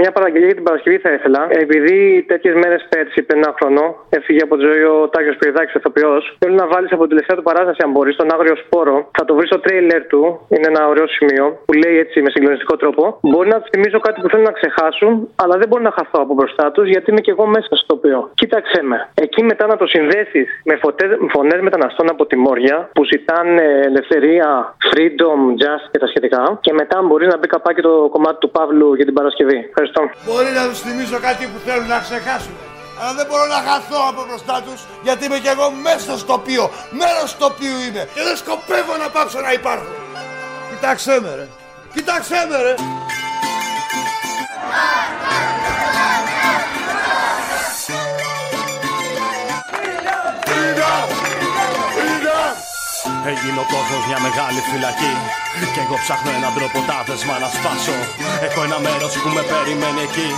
Μια παραγγελία για την Παρασκευή θα ήθελα. Επειδή τέτοιες μέρες πέρσι, πριν ένα χρόνο, έφυγε από τη ζωή ο Τάκιο Πυριδάκης, ο ηθοποιός. Θέλω να βάλεις από την τελευταία του παράσταση, αν μπορείς, τον Άγριο Σπόρο. Θα το βρεις στο τρέιλερ του. Είναι ένα ωραίο σημείο που λέει έτσι με συγκλονιστικό τρόπο. Μπορεί να του θυμίζω κάτι που θέλουν να ξεχάσουν, αλλά δεν μπορεί να χαθώ από μπροστά τους γιατί είμαι και εγώ μέσα στο τοπίο. Κοίταξε με. Εκεί μετά να το συνδέσεις με φωνές μεταναστών από τη Μόρια που ζητάνε ελευθερία, freedom, just και τα σχετικά. Και μετά μπορεί να μπει καπάκι το κομμάτι του Παύλου για την Παρασκευή. Ευχαριστώ. Μπορεί να τους θυμίσω κάτι που θέλουν να ξεχάσουν. Αλλά δεν μπορώ να χαθώ από μπροστά τους γιατί είμαι κι εγώ μέσα στο τοπίο. Μέρος του τοπίου είμαι. Και δεν σκοπεύω να πάψω να υπάρχω. Κοιτάξτε με, ρε. Κοιτάξτε με, ρε. Έγινε ο κόσμος μια μεγάλη φυλακή. Και εγώ ψάχνω έναν τρόπο τα δεσμά να σπάσω. Έχω ένα μέρος που με περιμένει εκεί.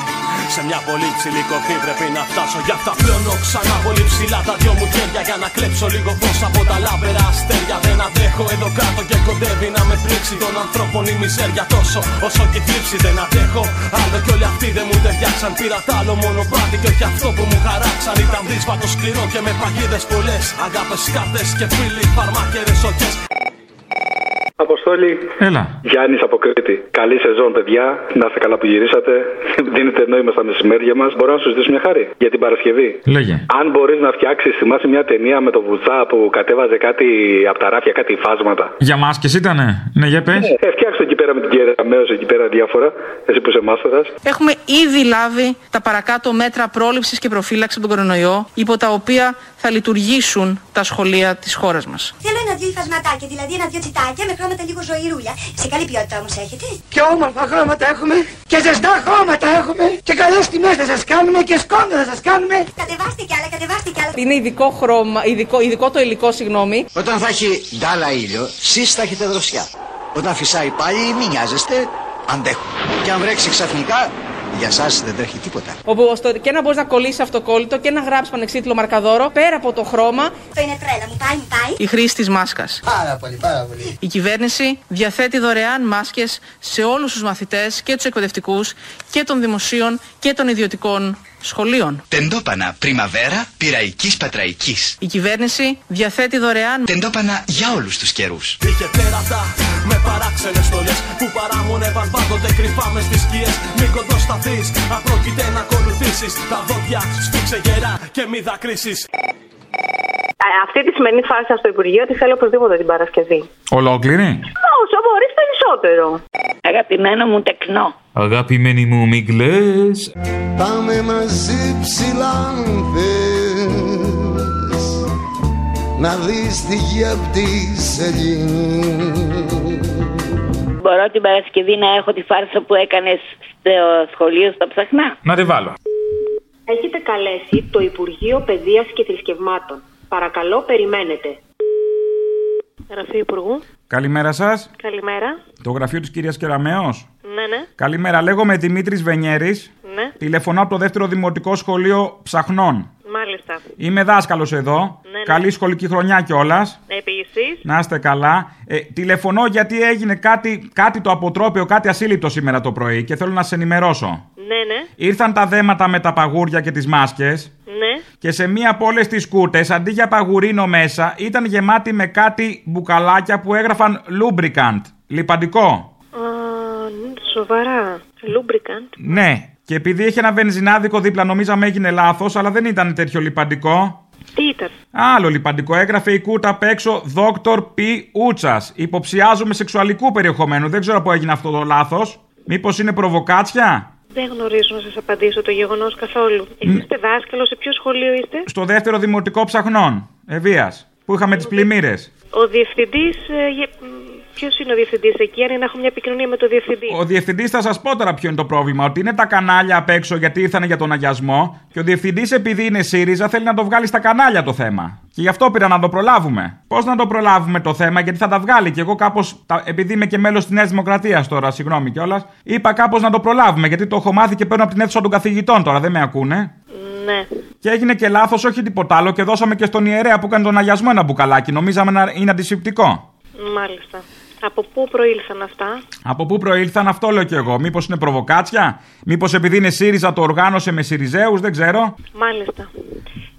Σε μια πολύ ψηλή κορφή πρέπει να φτάσω. Γι' αυτά πλώνω ξανά πολύ ψηλά τα δυο μου χέρια. Για να κλέψω λίγο φως από τα λάβερα αστέρια. Δεν αντέχω εδώ κάτω και κοντεύει να με πλήξει. Των ανθρώπων η μιζέρια τόσο όσο και η θλίψη δεν αντέχω. Άλλο κι όλοι αυτοί δεν μου ταιριάξαν. Πήρα τ' άλλο μονοπάτι και όχι αυτό που μου χαράξαν. Ήταν δύσβατο σκληρό και με παγίδες πολλές. Αγάπες, κάρτες και φίλοι, φαρμάκερες, So just. Αποστόλη. Έλα. Γιάννης από Κρήτη. Καλή σεζόν, παιδιά. Να είστε καλά που γυρίσατε. (laughs) Δίνετε νόημα στα μεσημέρια μας. Μπορώ να σου ζητήσω μια χάρη για την Παρασκευή; Λέγε. Αν μπορείς να φτιάξεις, θυμάσαι μια ταινία με το Βουτσά που κατέβαζε κάτι από τα ράφια, κάτι φάσματα; Για μάσκες ήτανε; Ναι, για πες. Ε, φτιάξτε εκεί πέρα με την κυρία Μέο, εκεί πέρα διάφορα. Εσύ που είσαι μάστορα. Έχουμε ήδη λάβει τα παρακάτω μέτρα πρόληψης και προφύλαξης από τον κορονοϊό, υπό τα οποία θα λειτουργήσουν τα σχολεία της χώρας μας. Θέλω ένα-δυο υφασματάκια, δηλαδή ένα-δυο τσιτάκια με χρώματα λίγο ζωηρούλια. Σε καλή ποιότητα όμως έχετε. Και όμορφα χρώματα έχουμε και ζεστά χρώματα έχουμε και καλές τιμές θα σας κάνουμε και σκόντα θα σας κάνουμε. Κατεβάστε κι άλλα, κατεβάστε κι άλλα. Είναι ειδικό χρώμα, ειδικό, ειδικό το υλικό, συγγνώμη. Όταν θα έχει ντάλα ήλιο, εσείς θα έχετε δροσιά. Όταν φυσάει πάλι, μην νοιάζεστε, αντέχουν. Και αν βρέξει ξαφνικά, για σας δεν τρέχει τίποτα. Όπου ώστε και να μπορείς να κολλήσεις αυτοκόλλητο και να γράψεις πανεξίτηλο μαρκαδόρο, πέρα από το χρώμα, Το είναι τρέλα, μου πάει, μου πάει. η χρήση της μάσκας. Πάρα πολύ, πάρα πολύ. Η κυβέρνηση διαθέτει δωρεάν μάσκες σε όλους τους μαθητές και τους εκπαιδευτικούς και των δημοσίων και των ιδιωτικών σχολείων. Τεντόπανα πριμαβέρα πυραϊκής πατραϊκής. Η κυβέρνηση διαθέτει δωρεάν Τεντόπανα για όλους τους καιρούς. Είχε τέρατα με παράξενες στολές Που παραμονεύαν πάντοτε κρυφά μες στις σκιές Μην κοντοσταθείς, απρόκειται να ακολουθήσεις Τα δόντια σφίξε γερά και μη δακρύσεις Αυτή τη σημερινή φάση στο Υπουργείο τη θέλω οπωσδήποτε την Παρασκευή. Ολόκληρη; Όσο μπορείς περισσότερο. Αγαπημένο μου τεκνό. Αγαπημένη μου, μην κλαις. Πάμε μαζί ψηλά αν θες Να δεις τη γη απ' τη σελήνη Μπορώ την Παρασκευή να έχω τη φάρσα που έκανες στο σχολείο στα ψαχνά; Να τη βάλω. Έχετε καλέσει το Υπουργείο Παιδείας και Θρησκευμάτων. Παρακαλώ, περιμένετε. Γραφείο Υπουργού. Καλημέρα σας. Καλημέρα. Το γραφείο της κυρίας Κεραμέως. Ναι, ναι. Καλημέρα, λέγομαι Δημήτρης Βενιέρης. Ναι. Τηλεφωνώ από το δεύτερο δημοτικό σχολείο Ψαχνών. Μάλιστα. Είμαι δάσκαλος εδώ. Ναι, ναι. Καλή σχολική χρονιά κιόλας. Επίση. Να είστε καλά. Ε, τηλεφωνώ γιατί έγινε κάτι, κάτι το αποτρόπαιο, κάτι ασύλληπτο σήμερα το πρωί και θέλω να σε ενημερώσω. Ναι, ναι. Ήρθαν τα δέματα με τα παγούρια και τις μάσκες Ναι. και σε μία από όλες τις κούτε, αντί για παγουρίνο μέσα, ήταν γεμάτη με κάτι μπουκαλάκια που έγραφαν lubricant. Λιπαντικό. Α, σοβαρά. Lubricant. Ναι. Και επειδή έχει ένα βενζινάδικο δίπλα, νομίζαμε έγινε λάθος, αλλά δεν ήταν τέτοιο λιπαντικό. Τι ήταν; Άλλο λιπαντικό. Έγραφε η κούτα απ' έξω Δόκτωρ Π. Ούτσας. Υποψιάζομαι σεξουαλικού περιεχομένου. Δεν ξέρω πού έγινε αυτό το λάθος. Μήπως είναι προβοκάτσια; Δεν γνωρίζω να σας απαντήσω το γεγονός καθόλου. Είστε δάσκαλος, σε ποιο σχολείο είστε; Στο δεύτερο δημοτικό ψαχνών. Ευεία. Που είχαμε τις πλημμύρες. Ο διευθυντής. Ποιος είναι ο διευθυντής εκεί, αν είναι να έχω μια επικοινωνία με τον διευθυντή; Ο διευθυντής θα σας πω τώρα ποιο είναι το πρόβλημα. Ότι είναι τα κανάλια απ' έξω γιατί ήρθαν για τον αγιασμό. Και ο διευθυντής, επειδή είναι ΣΥΡΙΖΑ, θέλει να το βγάλει στα κανάλια το θέμα. Και γι' αυτό πήρα να το προλάβουμε. Πώς να το προλάβουμε το θέμα, γιατί θα τα βγάλει. Και εγώ κάπως, επειδή είμαι και μέλος της Νέας Δημοκρατίας τώρα, συγγνώμη κιόλας, είπα κάπως να το προλάβουμε. Γιατί το έχω μάθει και παίρνω από την αίθουσα των καθηγητών τώρα, δεν με ακούνε. Ναι. Και έγινε και λάθος, όχι τίποτα άλλο, και δώσαμε και στον ιερέα που έκανε τον αγιασμό ένα μπουκαλάκι. Νομίζαμε να είναι αντισηπτικό. Μάλιστα. Από πού προήλθαν αυτά; Από πού προήλθαν, αυτό λέω κι εγώ. Μήπως είναι προβοκάτσια, Μήπως επειδή είναι ΣΥΡΙΖΑ το οργάνωσε με ΣΥΡΙΖΑΙΟΥ, δεν ξέρω. Μάλιστα.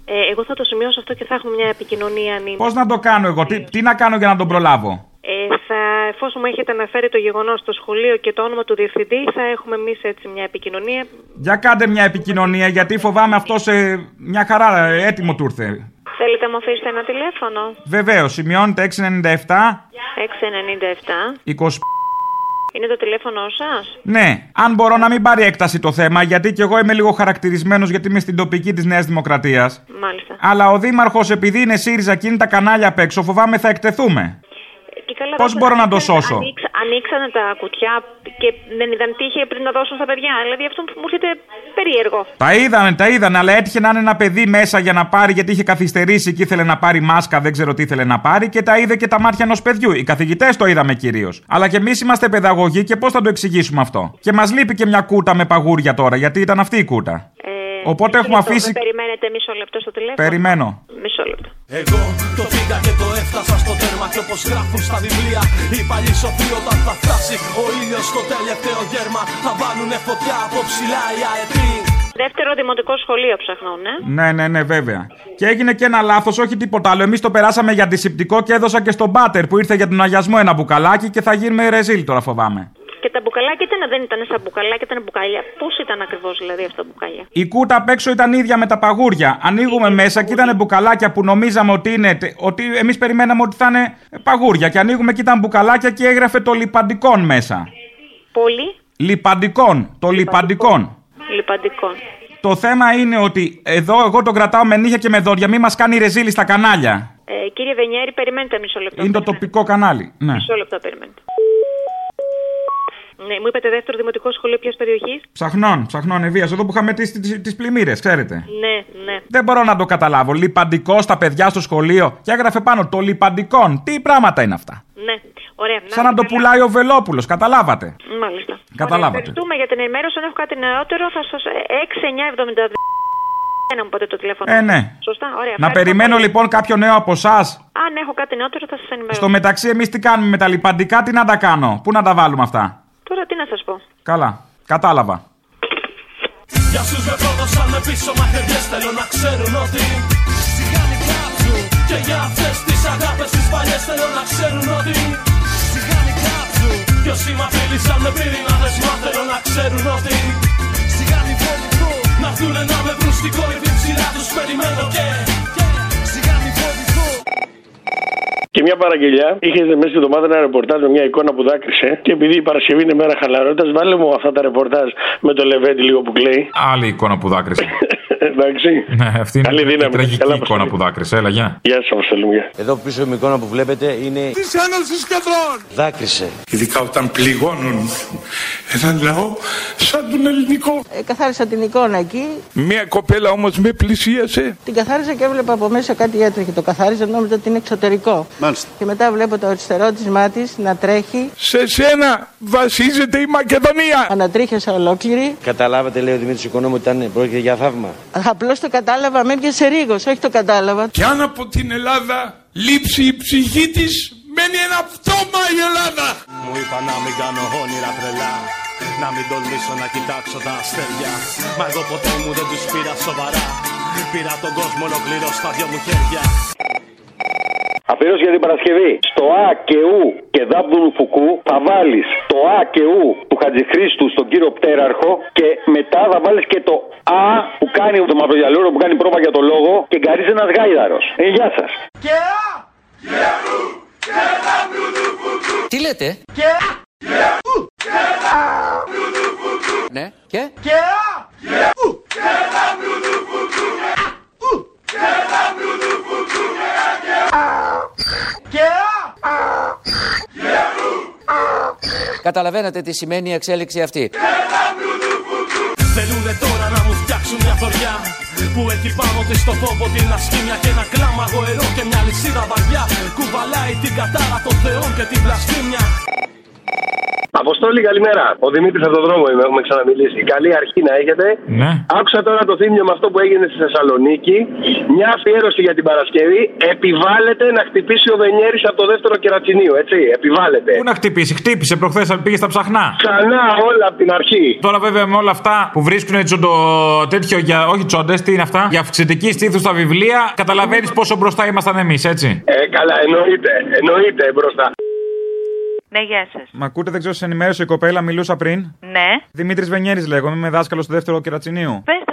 Ε, εγώ θα το σημειώσω αυτό και θα έχουμε μια επικοινωνία αν είναι. Πώς να το κάνω εγώ, τι, τι να κάνω για να τον προλάβω; Ε, θα, εφόσον μου έχετε αναφέρει το γεγονός στο σχολείο και το όνομα του διευθυντή, θα έχουμε εμείς έτσι μια επικοινωνία. Για κάντε μια επικοινωνία, γιατί φοβάμαι αυτό σε μια χαρά έτοιμο του ήρθε. Θέλετε να μου αφήσετε ένα τηλέφωνο. Βεβαίως, σημειώνεται 697 697. 20. Είναι το τηλέφωνο σας; Ναι, αν μπορώ να μην πάρει έκταση το θέμα, γιατί κι εγώ είμαι λίγο χαρακτηρισμένος γιατί είμαι στην τοπική της Νέας Δημοκρατίας. Μάλιστα. Αλλά ο Δήμαρχος, επειδή είναι ΣΥΡΙΖΑ και είναι τα κανάλια απ' έξω, φοβάμαι θα εκτεθούμε. Και καλά, Πώς δεν μπορώ να το ανοίξανε- σώσω; ανοίξα- ανοίξανε τα κουτιά και δεν είδαν τι είχε πριν να δώσουν στα παιδιά. Δηλαδή αυτό μου έρχεται περίεργο. Τα είδανε, τα είδανε, αλλά έτυχε να είναι ένα παιδί μέσα για να πάρει, γιατί είχε καθυστερήσει και ήθελε να πάρει μάσκα, δεν ξέρω τι ήθελε να πάρει και τα είδε και τα μάτια ενός παιδιού. Οι καθηγητές το είδαμε κυρίως. Αλλά και εμείς είμαστε παιδαγωγοί και πώς θα το εξηγήσουμε αυτό; Και μας λείπει και μια κούτα με παγούρια τώρα, γιατί ήταν αυτή η κούτα. Οπότε έχουμε λεπτό, αφήσει. με περιμένετε μισό λεπτό στο τηλέφωνο. Περιμένω. Μισό λεπτό. Εγώ το πήγα και το έφτασα στο τέρμα και όπως γράφουν στα βιβλία Οι παλιοί σοφοί όταν θα φτάσει ο ήλιος στο τελευταίο γέρμα Θα βάλουνε φωτιά από ψηλά οι αετοί Δεύτερο δημοτικό σχολείο ψαχνών, ε. Ναι, ναι, ναι, βέβαια. Και έγινε και ένα λάθος, όχι τίποτα άλλο. Εμείς το περάσαμε για αντισηπτικό και έδωσα και στον πάτερ που ήρθε για τον αγιασμό ένα μπουκαλάκι και θα γίνουμε ρεζίλ τώρα, φοβάμαι. Και τα μπουκαλάκια ήταν, δεν ήταν σαν μπουκαλάκια, ήταν μπουκάλια. Πώς ήταν ακριβώς δηλαδή αυτά τα μπουκάλια. Η κούτα απ' έξω ήταν ίδια με τα παγούρια. Ανοίγουμε μέσα και ήταν μπουκαλάκια που νομίζαμε ότι είναι. ότι εμείς περιμέναμε ότι θα είναι παγούρια. Και ανοίγουμε και ήταν μπουκαλάκια και έγραφε το λιπαντικόν μέσα. Πολύ Λιπαντικόν. Το λιπαντικόν. λιπαντικών. Το θέμα είναι ότι εδώ εγώ το κρατάω με νύχια και με δόντια. Μη μας κάνει ρεζίλη στα κανάλια. Ε, κύριε Βενιέρη, περιμένετε μισό λεπτό. Είναι το τοπικό κανάλι. Ναι. Μισό λεπτό, περιμένετε. Ναι, μου είπατε δεύτερο δημοτικό σχολείο ποιας περιοχής; Ψαχνών, ψαχνών ευεία. Εδώ που είχαμε τις τις πλημμύρες, ξέρετε. Ναι, ναι. Δεν μπορώ να το καταλάβω. Λιπαντικό στα παιδιά στο σχολείο. Και έγραφε πάνω το λιπαντικόν. Τι πράγματα είναι αυτά. Ναι, ωραία. Σαν να το πουλάει ο Βελόπουλος, καταλάβατε. Μάλιστα. Καταλάβατε. Ευχαριστούμε για την ενημέρωση. Αν έχω κάτι νεότερο, θα σα. 6-9-72. Να μου πείτε το τηλέφωνο. Ε, ναι. Σωστά, ωραία. Να Ευχαριστώ περιμένω πολύ. λοιπόν κάποιο νέο από εσάς. Αν έχω κάτι νεότερο, θα σας ενημερώσω. Στο μεταξύ, εμείς τι κάνουμε με τα λιπαντικά, τι να τα κάνω; Πού να τα βάλουμε αυτά; Τώρα τι να σας πω. Καλά. Κατάλαβα. Για όσους με πρόδωσαν με πίσω μαχαιριές θέλω να ξέρουν ότι Σιγάνι κάψου Και για αυτές τις αγάπες τις παλιές θέλω να ξέρουν ότι Σιγάνι κάψου Κι όσοι μ' απειλήσαν με πυρηνάδες μα θέλω να ξέρουν ότι Σιγάνι φοβηθώ Να βγουνε να με βρουν στην κορυφή ψηλά τους περιμένω και Και μια παραγγελιά. Είχες μέσα στην εβδομάδα ένα ρεπορτάζ με μια εικόνα που δάκρυσε. Και επειδή η Παρασκευή είναι μέρα χαλαρότητας, βάλε μου αυτά τα ρεπορτάζ με το Λεβέντι λίγο που κλαίει. Άλλη εικόνα που δάκρυσε. (laughs) Εντάξει. ναι, αυτή είναι Καλή η δύναμη. τραγική Καλά, εικόνα που δάκρυσε. Έλα, γεια. Γεια σας, Αποστολή μου. γεια. Εδώ πίσω η εικόνα που βλέπετε είναι. Της Ένωσης Κεντρών! Δάκρυσε. Ειδικά όταν πληγώνουν έναν λαό σαν τον ελληνικό. Ε, καθάρισα την εικόνα εκεί, Μια κοπέλα όμως με πλησίασε. την καθάρισα και έβλεπα από μέσα κάτι έτρεχε. Το καθάριζα νόμιζα ότι είναι εξωτερικό. Μάλιστα. Και μετά βλέπω το αριστερό της μάτι να τρέχει. Σε σένα βασίζεται η Μακεδονία. Ανατρίχιασα ολόκληρη. Καταλάβατε, λέει ο Δημήτρης Οικονόμου, ότι ήταν πρόκειται για θαύμα. Απλώς το κατάλαβα, με έπιασε ρίγος, όχι το κατάλαβα. Και αν από την Ελλάδα λείψει η ψυχή της, μένει ένα πτώμα η Ελλάδα. Μου είπα να μην κάνω όνειρα τρελά Να μην τολμήσω να κοιτάξω τα αστέρια Μα εγώ ποτέ μου δεν τους πήρα σοβαρά Πήρα τον κόσμο ολοκληρώ στα δυο μου χέρια Αφιέρωση για την Παρασκευή. Στο Α και Ου και Δάμπδουλου Φουκού θα βάλεις το Α και Ου του Χατζηχρήστου στον κύριο Πτέραρχο και μετά θα βάλεις και το Α που κάνει το μαυρογιαλούρο που κάνει πρόβα για το λόγο και γκαρίζεις ένας γάιδαρος. Ε, γεια σας. Και α! Τι λέτε; Και α! Ναι, και; Και α! Και α! Καταλαβαίνετε τι σημαίνει η εξέλιξη αυτή. Θέλουνε τώρα να μου φτιάξουν μια θωριά Που έχει πάνω της το φόβο την ασκήμια Και ένα κλάμα γοερό και μια λυσίδα βαριά Κουβαλάει την κατάρα των θεών και την βλασφήμια Αποστόλη, καλημέρα. Ο Δημήτρης από τον δρόμο είμαι, έχουμε ξαναμιλήσει. Καλή αρχή να έχετε. Ναι. Άκουσα τώρα το θύμιο με αυτό που έγινε στη Θεσσαλονίκη. Μια αφιέρωση για την Παρασκευή. Επιβάλλεται να χτυπήσει ο Βενιέρης από το δεύτερο κερατσινίο, έτσι. Επιβάλλεται. Πού να χτυπήσει, χτύπησε προχθές, πήγε στα ψαχνά. Ξανά όλα από την αρχή. Τώρα βέβαια με όλα αυτά που βρίσκουν τσοντο τέτοιο για. Όχι τσόντες, τι είναι αυτά. Για αυξητική στήθους στα βιβλία, καταλαβαίνεις πόσο μπροστά ήμασταν εμείς, έτσι. Ε, καλά, εννοείται. Εννοείται μπροστά. Ναι, γεια σας. Μα ακούτε, δεν ξέρω, σε ενημέρωσε η κοπέλα, μιλούσα πριν. Ναι. Δημήτρης Βενιέρης λέγομαι, είμαι δάσκαλος του δεύτερου κερατσινίου. Πέστε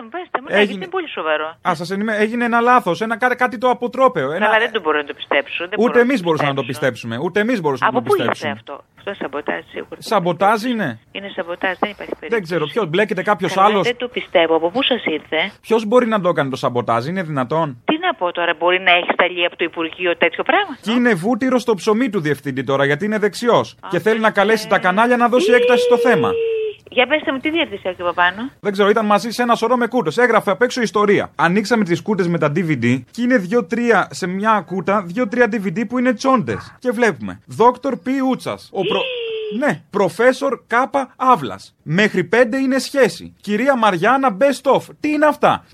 μου, πέστε μου. Ναι, Έγινε. γιατί είναι πολύ σοβαρό. Α, σας ενημέρω. Έγινε ένα λάθος, ένα, κάτι, κάτι το αποτρόπαιο. Ένα... Καλά, δεν το μπορώ να το πιστέψω. Δεν Ούτε μπορώ εμείς το μπορούσαμε να το πιστέψω. πιστέψουμε. Ούτε εμείς μπορούσαμε Από να το πού ήρθε πιστέψουμε. αυτό; Αυτό είναι σαμποτάζ σίγουρα. Σαμποτάζ είναι. Είναι σαμποτάζ, δεν υπάρχει περίπτωση. Δεν ξέρω, ποιος μπλέκεται κάποιος Καλά, άλλος. Δεν το πιστεύω. Από πού σας ήρθε; Ποιος μπορεί να το κάνει το σαμποτάζ, είναι δυνατόν; Τι να πω τώρα, μπορεί να έχει σταλεί από το Υπουργείο τέτοιο πράγμα; Και είναι βούτυρο στο ψωμί του διευθυντή τώρα, γιατί είναι δεξιός. Και θέλει να καλέσει τα κανάλια να δώσει έκταση στο θέμα. Για πέστε μου, τι διεύθυνση έχει από πάνω. Δεν ξέρω, ήταν μαζί σε ένα σωρό με κούτε. Έγραφε απ' έξω ιστορία. Ανοίξαμε τις κούτε με τα DVD και είναι δύο-τρία σε μια κούτα, δύο-τρία DVD που είναι τσόντες. Και βλέπουμε. Δόκτωρ Π. Ούτσας. Ο προ... Ναι, προφέσορ Κάπα Αύλας. Μέχρι πέντε είναι σχέση. Κυρία Μαριάννα Best of. Τι είναι αυτά;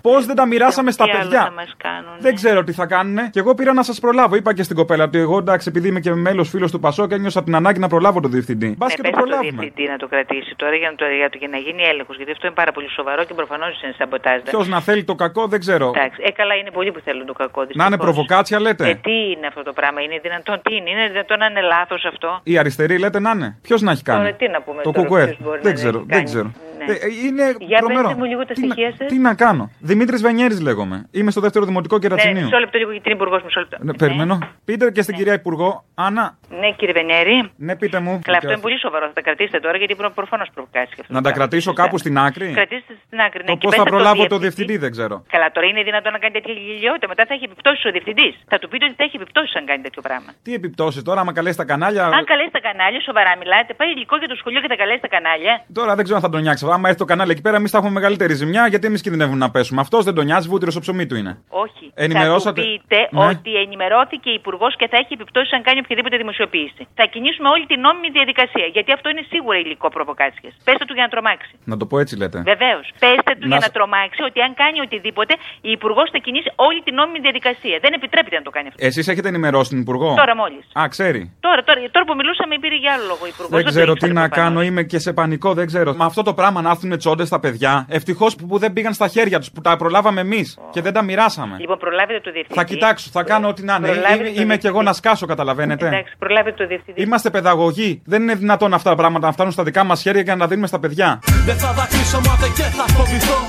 Πώς δεν τα μοιράσαμε στα Τι άλλο παιδιά; θα μας κάνουν. Δεν ξέρω τι θα κάνουνε. Και εγώ πήρα να σας προλάβω. Είπα και στην κοπέλα ότι εγώ εντάξει, επειδή είμαι και μέλος φίλος του Πασό και ένιωσα την ανάγκη να προλάβω τον διευθυντή. Μπας Ναι, και το πες στο προλάβουμε. διευθυντή να το κρατήσει τώρα για να, το, για, το, για να γίνει έλεγχος. Γιατί αυτό είναι πάρα πολύ σοβαρό και προφανώς είναι σαμποτάζ. Ποιος να θέλει το κακό δεν ξέρω. Εντάξει, ε, καλά είναι πολλοί που θέλουν το κακό. Να είναι δυστυχώς. προβοκάτσια λέτε. Ε, τι είναι αυτό το πράγμα, είναι δυνατόν, τι είναι, είναι δυνατόν να είναι λάθος αυτό; Η αριστερή λέτε να είναι. Ποιος να έχει κάνει; Τώρα τι να πούμε το τώρα, κουκουέ. ποιος μπορεί Δεν να ξέρω. έχει Δεν κάνει. ξέρω. Ναι. Ε, είναι Για τρομερό. πετε μου λίγο τα Τι να- στοιχεία σας. Τι να κάνω. Δημήτρης Βενιέρης λέγομαι. Είμαι στο δεύτερο δημοτικό Ναι, κερατσινίου. μισό λεπτό λίγο γιατί είναι υπουργό, μισό λεπτό. Ναι, περιμένω. Πείτε και στην κυρία Υπουργό, Άννα. Ναι, κύριε Βενέρη. Ναι, πείτε μου. Καλά, αυτό είναι πολύ σοβαρό. Θα τα κρατήσετε τώρα γιατί προφανώς προβοκάσεις και αυτό. Να τα κρατήσω κάπου στην άκρη; Κρατήστε στην άκρη. Ναι, Το και πώς πέστε θα το προλάβω το διευθυντή. διευθυντή δεν ξέρω. Καλά, τώρα είναι δυνατόν να κάνει τέτοια γελιότητα. Μετά θα έχει επιπτώσεις ο διευθυντής. Θα του πείτε ότι θα έχει επιπτώσεις αν κάνει τέτοιο πράγμα. Τι επιπτώσεις τώρα, άμα καλέσει τα κανάλια; Αν καλέσει τα κανάλια, σοβαρά μιλάτε, πάει υλικό για το σχολείο και τα καλέσει τα κανάλια. Τώρα δεν ξέρω αν θα τον νιάξει. Άμα έρθει το κανάλι εκεί πέρα, εμείς θα έχουμε μεγαλύτερη ζημιά γιατί εμείς κινδυνεύουμε να πέσουμε. Αυτός δεν τον νοιάζει, βούτυρος στο ψωμί του είναι. Όχι. Ενημερώσατε- Θα του πείτε Ναι. ότι ενημερώθηκε υπουργός και θα έχει επιπτώσεις αν κάνει οποιαδήποτε δημοσιοποίηση. Θα κινήσουμε όλη την νόμιμη διαδικασία. Γιατί αυτό είναι σίγουρα υλικό προβοκάτσια. Πέστε του για να τρομάξει. Να το πω έτσι λέτε. Βεβαίως. Πέστε του Να για σ- να τρομάξει ότι αν κάνει οτιδήποτε, η υπουργός θα κινήσει όλη την νόμιμη διαδικασία. Δεν επιτρέπεται να το κάνει αυτό. Εσείς έχετε ενημερώσει την Υπουργό; Τώρα μόλις. Α, ξέρει. Τώρα, τώρα, τώρα που μιλούσαμε πήρε για άλλο λόγο ο υπουργός. Δεν ξέρω τι να κάνω, είμαι και σε πανικό, δεν ξέρω. Με αυτό το πράγμα να έρθουν τσόντες στα παιδιά, ευτυχώς που, που δεν πήγαν στα χέρια τους, που τα προλάβαμε εμείς και δεν τα μοιράσαμε. Λοιπόν, προλάβετε το διευθυντή. Θα κοιτάξω, θα κάνω ό,τι να είναι. Προλάβετε Είμαι, το είμαι κι εγώ να σκάσω, καταλαβαίνετε. Εντάξει, προλάβετε το διευθυντή. Είμαστε παιδαγωγοί. Δεν είναι δυνατόν αυτά τα πράγματα να φτάνουν στα δικά μας χέρια και να τα δίνουμε στα παιδιά. Δεν θα δακρύσω μάθε και θα φοβηθώ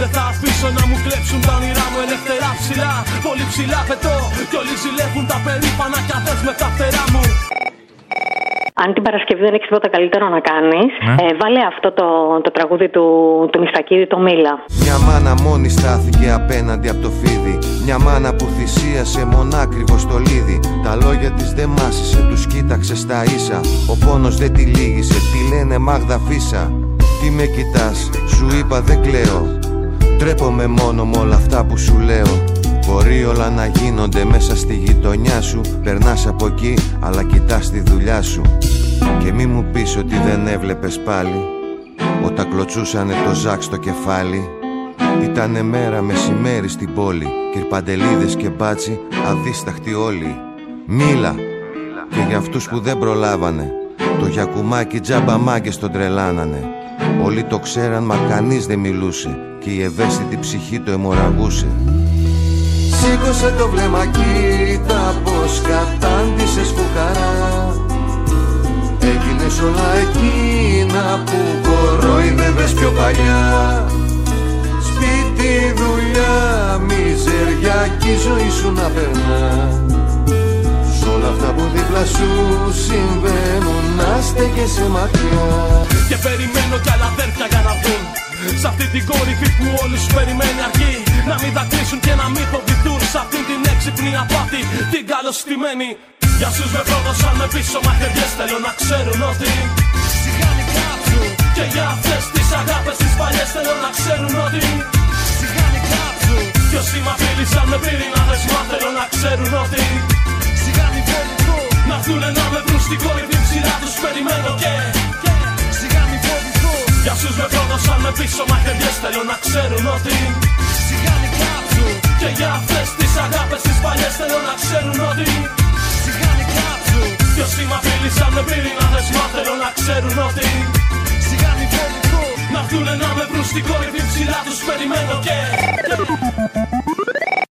Δεν θα αφήσω να μου κλέψουν τα όνειρά μου ελευθερά ψηλά Πολύ ψηλά πετώ Κι όλοι ζηλεύουν τα περήφανα κι αδές με τα φτερά μου Αν την Παρασκευή δεν έχεις τίποτα καλύτερο να κάνεις, Ναι. ε, βάλε αυτό το, το τραγούδι του, του Μιστακίδη, το Μίλα. Μια μάνα μόνη στάθηκε απέναντι από το φίδι. Μια μάνα που θυσίασε μονάκριβο στο λίδι Τα λόγια της δεν μάσησε, τους κοίταξε στα ίσα. Ο πόνος δεν τη λύγησε, τη λένε Μάγδα Φίσα. Τι με κοιτάς, σου είπα δεν κλαίω. Τρέπομαι μόνο με όλα αυτά που σου λέω Μπορεί όλα να γίνονται μέσα στη γειτονιά σου. Περνάς από εκεί, αλλά κοιτάς τη δουλειά σου. Και μη μου πεις ότι δεν έβλεπες πάλι. Όταν κλωτσούσανε το ζάκ στο κεφάλι. Ήτανε μέρα μεσημέρι στην πόλη. Κυρπαντελίδες και μπάτσι αδίσταχτοι όλοι. Μίλα. Και για αυτούς που δεν προλάβανε. Το γιακουμάκι τζάμπα μάγκες τον τρελάνανε. Όλοι το ξέραν μα κανείς δεν μιλούσε. Και η ευαίσθητη ψυχή το αιμορραγούσε Σήκωσε το βλέμμα κοίτα πως κατάντησες φουκαρά. Έγινες όλα εκείνα που κοροϊδεύες πιο παλιά. Σπίτι, δουλειά, μιζεριά κι η ζωή σου να περνά. Σ' όλα αυτά που δίπλα σου συμβαίνουν να στέκεσαι μακριά. Και περιμένω κι άλλα αδέρφια για να βγουν. Σ' αυτή την κορυφή που όλους περιμένει αρκεί Να μην δακρύσουν και να μην φοβηθούν Σ' αυτή την έξυπνη απάτη την καλωστημένη. Για όσους με πρόδωσαν με πίσω μαχαιριές Θέλω να ξέρουν ότι Σιγά μην κάψουν Και για αυτές τις αγάπες τις παλιές Θέλω να ξέρουν ότι Σιγά μην κάψουν Κι όσοι μ' απειλήσαν με πύρινα δεσμά Θέλω να ξέρουν ότι Σιγά μην φοβηθούν Να έρθουνε να με βρουν στην κορυφή ψηλά τους περιμένω και Σιγά μην φοβηθούν Για όσους με πρόδωσαν με πίσω μαχαιριές Θέλω να ξέρουν ότι Σιγά μην κάψουν Και για αυτές τις αγάπες τις παλιές Θέλω να ξέρουν ότι Σιγά μην κάψουν Κι όσοι μ' απειλήσαν με πύρινα δεσμά Θέλω να ξέρουν ότι Σιγά μην φοβηθούν Να έρθουνε να με βρουν στην κορυφή ψηλά τους περιμένω και